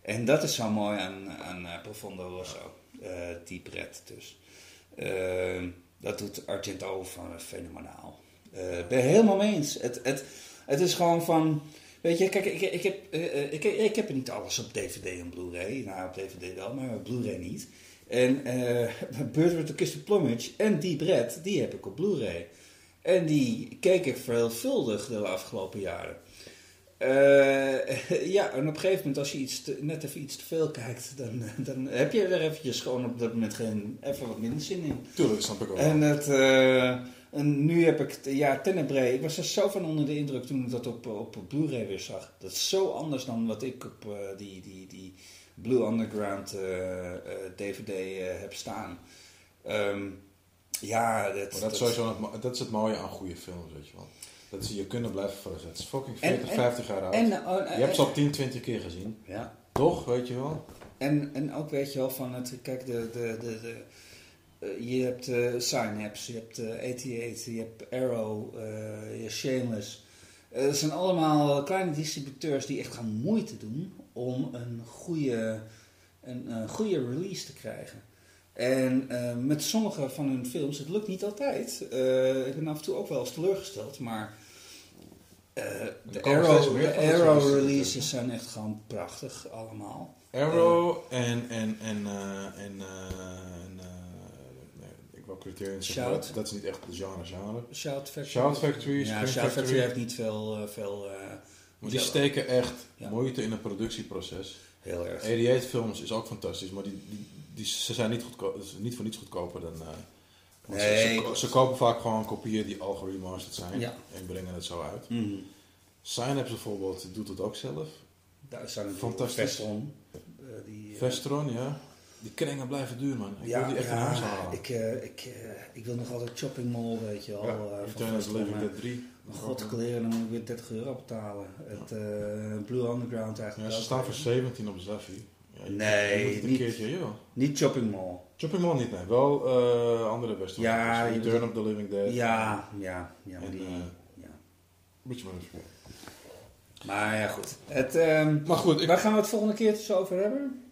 En dat is zo mooi aan, aan eh, Profondo Rosso, Deep Red dus. Eh, dat doet Argento van fenomenaal. Eh, Ik ben helemaal mee eens. Het, het, het is gewoon van, weet je, kijk, ik, ik, heb, eh, eh, ik, ik heb niet alles op DVD en Blu-ray. Nou, op DVD wel, maar Blu-ray niet. En eh Bird with the Plumage en Deep Red, die heb ik op Blu-ray. En die keek ik veelvuldig de afgelopen jaren. Eh, ja, en op een gegeven moment, als je iets te- net even iets te veel kijkt, dan, dan heb je er eventjes gewoon op dat moment geen, even wat minder zin in. Tuurlijk, snap ik ook. En, het, eh, en nu heb ik, ja, Tenebrae, ik was er zo van onder de indruk toen ik dat op, op Blu-ray weer zag. Dat is zo anders dan wat ik op eh, die, die, die Blue Underground eh, eh, DVD eh, heb staan. Ehm, ja, dat, dat, is sowieso dat is het mooie aan goede films, weet je wel. Dat ze je kunnen blijven verrassen. Het is fucking En- 40, en- 50 jaar oud. En, eh, je hebt ze al 10, 20 keer gezien. Ja. Toch, weet je wel? En, en ook weet je wel van het, kijk, de, de, de, de, eh, je hebt eh Synapse, je hebt eh 88, je hebt Arrow, je hebt Shameless. Het zijn allemaal kleine distributeurs die echt gaan moeite doen om een goede, een, goede release te krijgen. En met sommige van hun films, het lukt niet altijd. Ik ben af en toe ook wel eens teleurgesteld, maar eh, de Arrow, de releases zijn echt gewoon prachtig allemaal. Arrow en, en, en, eh, en, eh, en eh, nee, ik wou Criterion zeggen, dat, dat is niet echt de genre genre. Shout Factory. Shout Factory, Ja, Shout Factory Factory. heeft niet veel, veel eh, Maar die steken echt Ja. moeite in het productieproces. Heel erg. 88 films is ook fantastisch, maar die, die, die, ze zijn niet, goedko- ze zijn niet voor niets goedkoper dan... ze- Nee, ze, kopen vaak gewoon kopieën die al geremasterd zijn Ja. en brengen het zo uit. Mhm. Synapse bijvoorbeeld doet het ook zelf. Daar zijn Fantastisch. Vestron. eh, die, eh, Vestron, ja. Die kringen blijven duur, man. Ik wil die echt in ja, huis halen. ik, eh, ik, ik wil nog altijd Shopping Mall, weet je wel. ja, Return of Living Dead 3. maar God kleren, dan moet ik weer 30 euro betalen. Het Blue Underground Ja, eigenlijk. ze staan voor 17 op Zaffie. Ja, Nee, je moet het een niet- keertje, joh. Niet Shopping Mall. Shopping Mall niet, nee. Wel eh, andere western. Ja, Dus Return of the Living Dead. Ja, ja, ja, maar En, die... eh, ja. Beetje maar Maar ja, goed. Het, ehm, Maar goed, ik, waar gaan we het volgende keer het over hebben?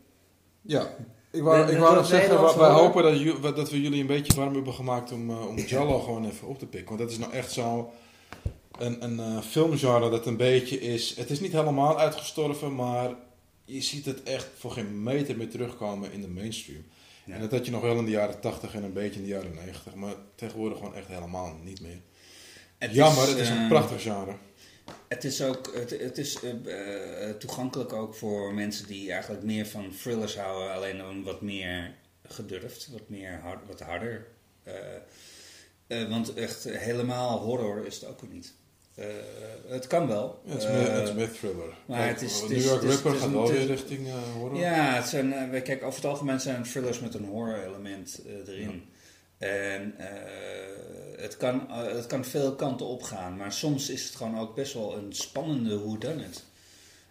ja. Ik wou, De- ik wou de nog zeggen, wij, wij hopen dat, ju- dat we jullie een beetje warm hebben gemaakt om, eh, om Jallo gewoon even op te pikken. Want dat is nou echt zo een, een eh, filmgenre dat een beetje is... Het is niet helemaal uitgestorven, maar je ziet het echt voor geen meter meer terugkomen in de mainstream. Ja. En dat had je nog wel in de jaren 80 en een beetje in de jaren 90, maar tegenwoordig gewoon echt helemaal niet meer. Het Jammer, het is een eh, prachtig genre. Het is ook het, het is, eh, eh, toegankelijk ook voor mensen die eigenlijk meer van thrillers houden, alleen dan wat meer gedurfd, wat, meer hard, wat harder. Want echt helemaal horror is het ook weer niet. Eh, het kan wel. Ja, het, is Eh, meer, het is meer thriller. maar Kijk, het is- het New York het Ripper het gaat wel het weer richting eh, horror. Ja, het zijn, eh, kijk, over het algemeen zijn het thrillers met een horror element eh, erin. En eh, het, kan, eh, het kan veel kanten opgaan, maar soms is het gewoon ook best wel een spannende whodunit.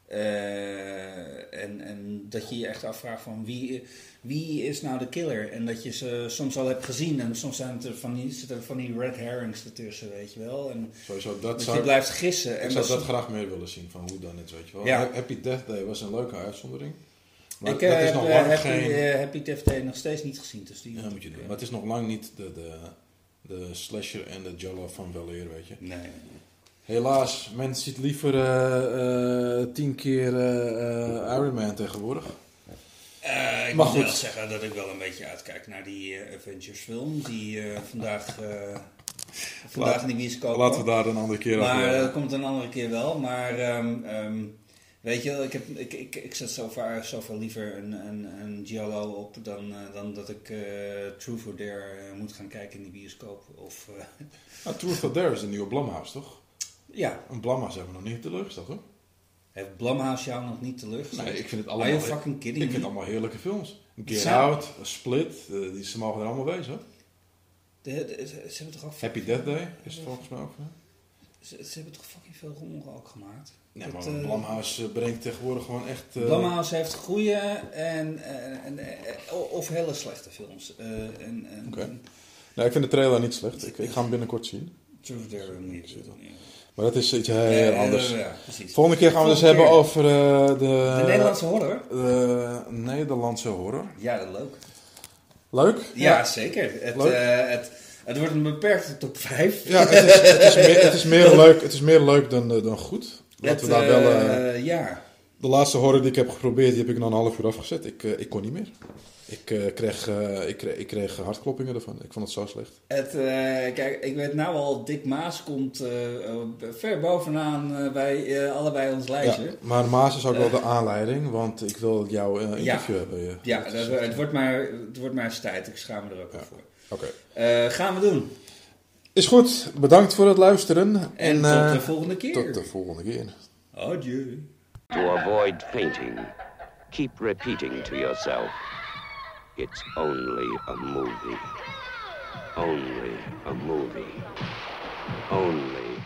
Eh en, en dat je je echt afvraagt van wie, wie is nou de killer? En dat je ze soms al hebt gezien en soms zijn het er van die, zitten er van die red herrings ertussen, weet je wel. En Sowieso, dat dat zou je blijft gissen. ik En zou dat dat graag meer willen zien, van hoe dan het, weet je wel. Ja. Happy Death Day was een leuke uitzondering. Maar ik dat eh, is heb nog lang Happy, geen... eh, Happy Death Day nog steeds niet gezien. Dus die ja, moet je doen. Maar het is nog lang niet de, de, de slasher en de Jallo van weleer, weet je. Nee. Helaas, men ziet liever eh, eh, tien keer eh, Iron Man tegenwoordig. Ik Maar moet goed. wel zeggen dat ik wel een beetje uitkijk naar die Avengers film. Die vandaag, vandaag Laat- in de bioscoop Laten we daar een andere keer over Maar dat komt een andere keer wel. Maar ehm, ehm, weet je, wel, ik, heb, ik, ik, ik zet zoveel, zoveel liever een, een, een Giallo op dan, dan dat ik eh Truth or Dare moet gaan kijken in de bioscoop. Of, eh, Nou, Truth or Dare is een nieuwe Blumhouse, toch? Ja, Een Blumhouse hebben we nog niet teleurgesteld, hoor. heeft Blumhouse jou nog niet teleurgesteld? Nee, ik vind het Are allemaal... you fucking kidding Ik vind het allemaal heerlijke films. Get Zijn- Out, Split, eh, die, ze mogen er allemaal wezen. hoor. De- de- ze hebben toch Happy Death Day is het volgens mij ook. hè? Ze, ze hebben toch fucking veel rommel ook gemaakt? Nee, maar eh, brengt tegenwoordig gewoon echt... Blumhouse heeft goede en, en, en, of hele slechte films. En, en, Oké. en Nee, ik vind de trailer niet slecht. Ik, ik ga hem binnenkort zien. Truth or Dare niet. Maar dat is iets heel anders. ja. Volgende keer gaan we dus Volgende hebben over eh, de... De Nederlandse horror? de Nederlandse horror. Ja, dat leuk. Leuk? Ja, zeker. Het, Leuk. eh, het, het wordt een beperkte top 5. Ja, het is, het is, meer, het is, meer, leuk, het is meer leuk dan, eh, dan goed. Laten we daar wel... ja. De laatste horror die ik heb geprobeerd, die heb ik na een half uur afgezet. Ik, eh, ik kon niet meer. Ik, eh, kreeg, eh, ik, kreeg, ik kreeg hartkloppingen ervan. Ik vond het zo slecht. Het, kijk, ik weet nou al, Dick Maas komt ver bovenaan bij allebei ons Ja, lijstje. maar Maas is ook wel de aanleiding, want ik wil jouw interview Ja. hebben. Ja, Ja, Dat het, wordt maar, het wordt maar eens tijd. Ik schaam me er ook Ja. voor. Oké. Gaan we doen. Is goed. Bedankt voor het luisteren. En, eh, tot de volgende keer. tot de volgende keer. Adieu. To avoid fainting, keep repeating to yourself, it's only a movie. Only a movie. Only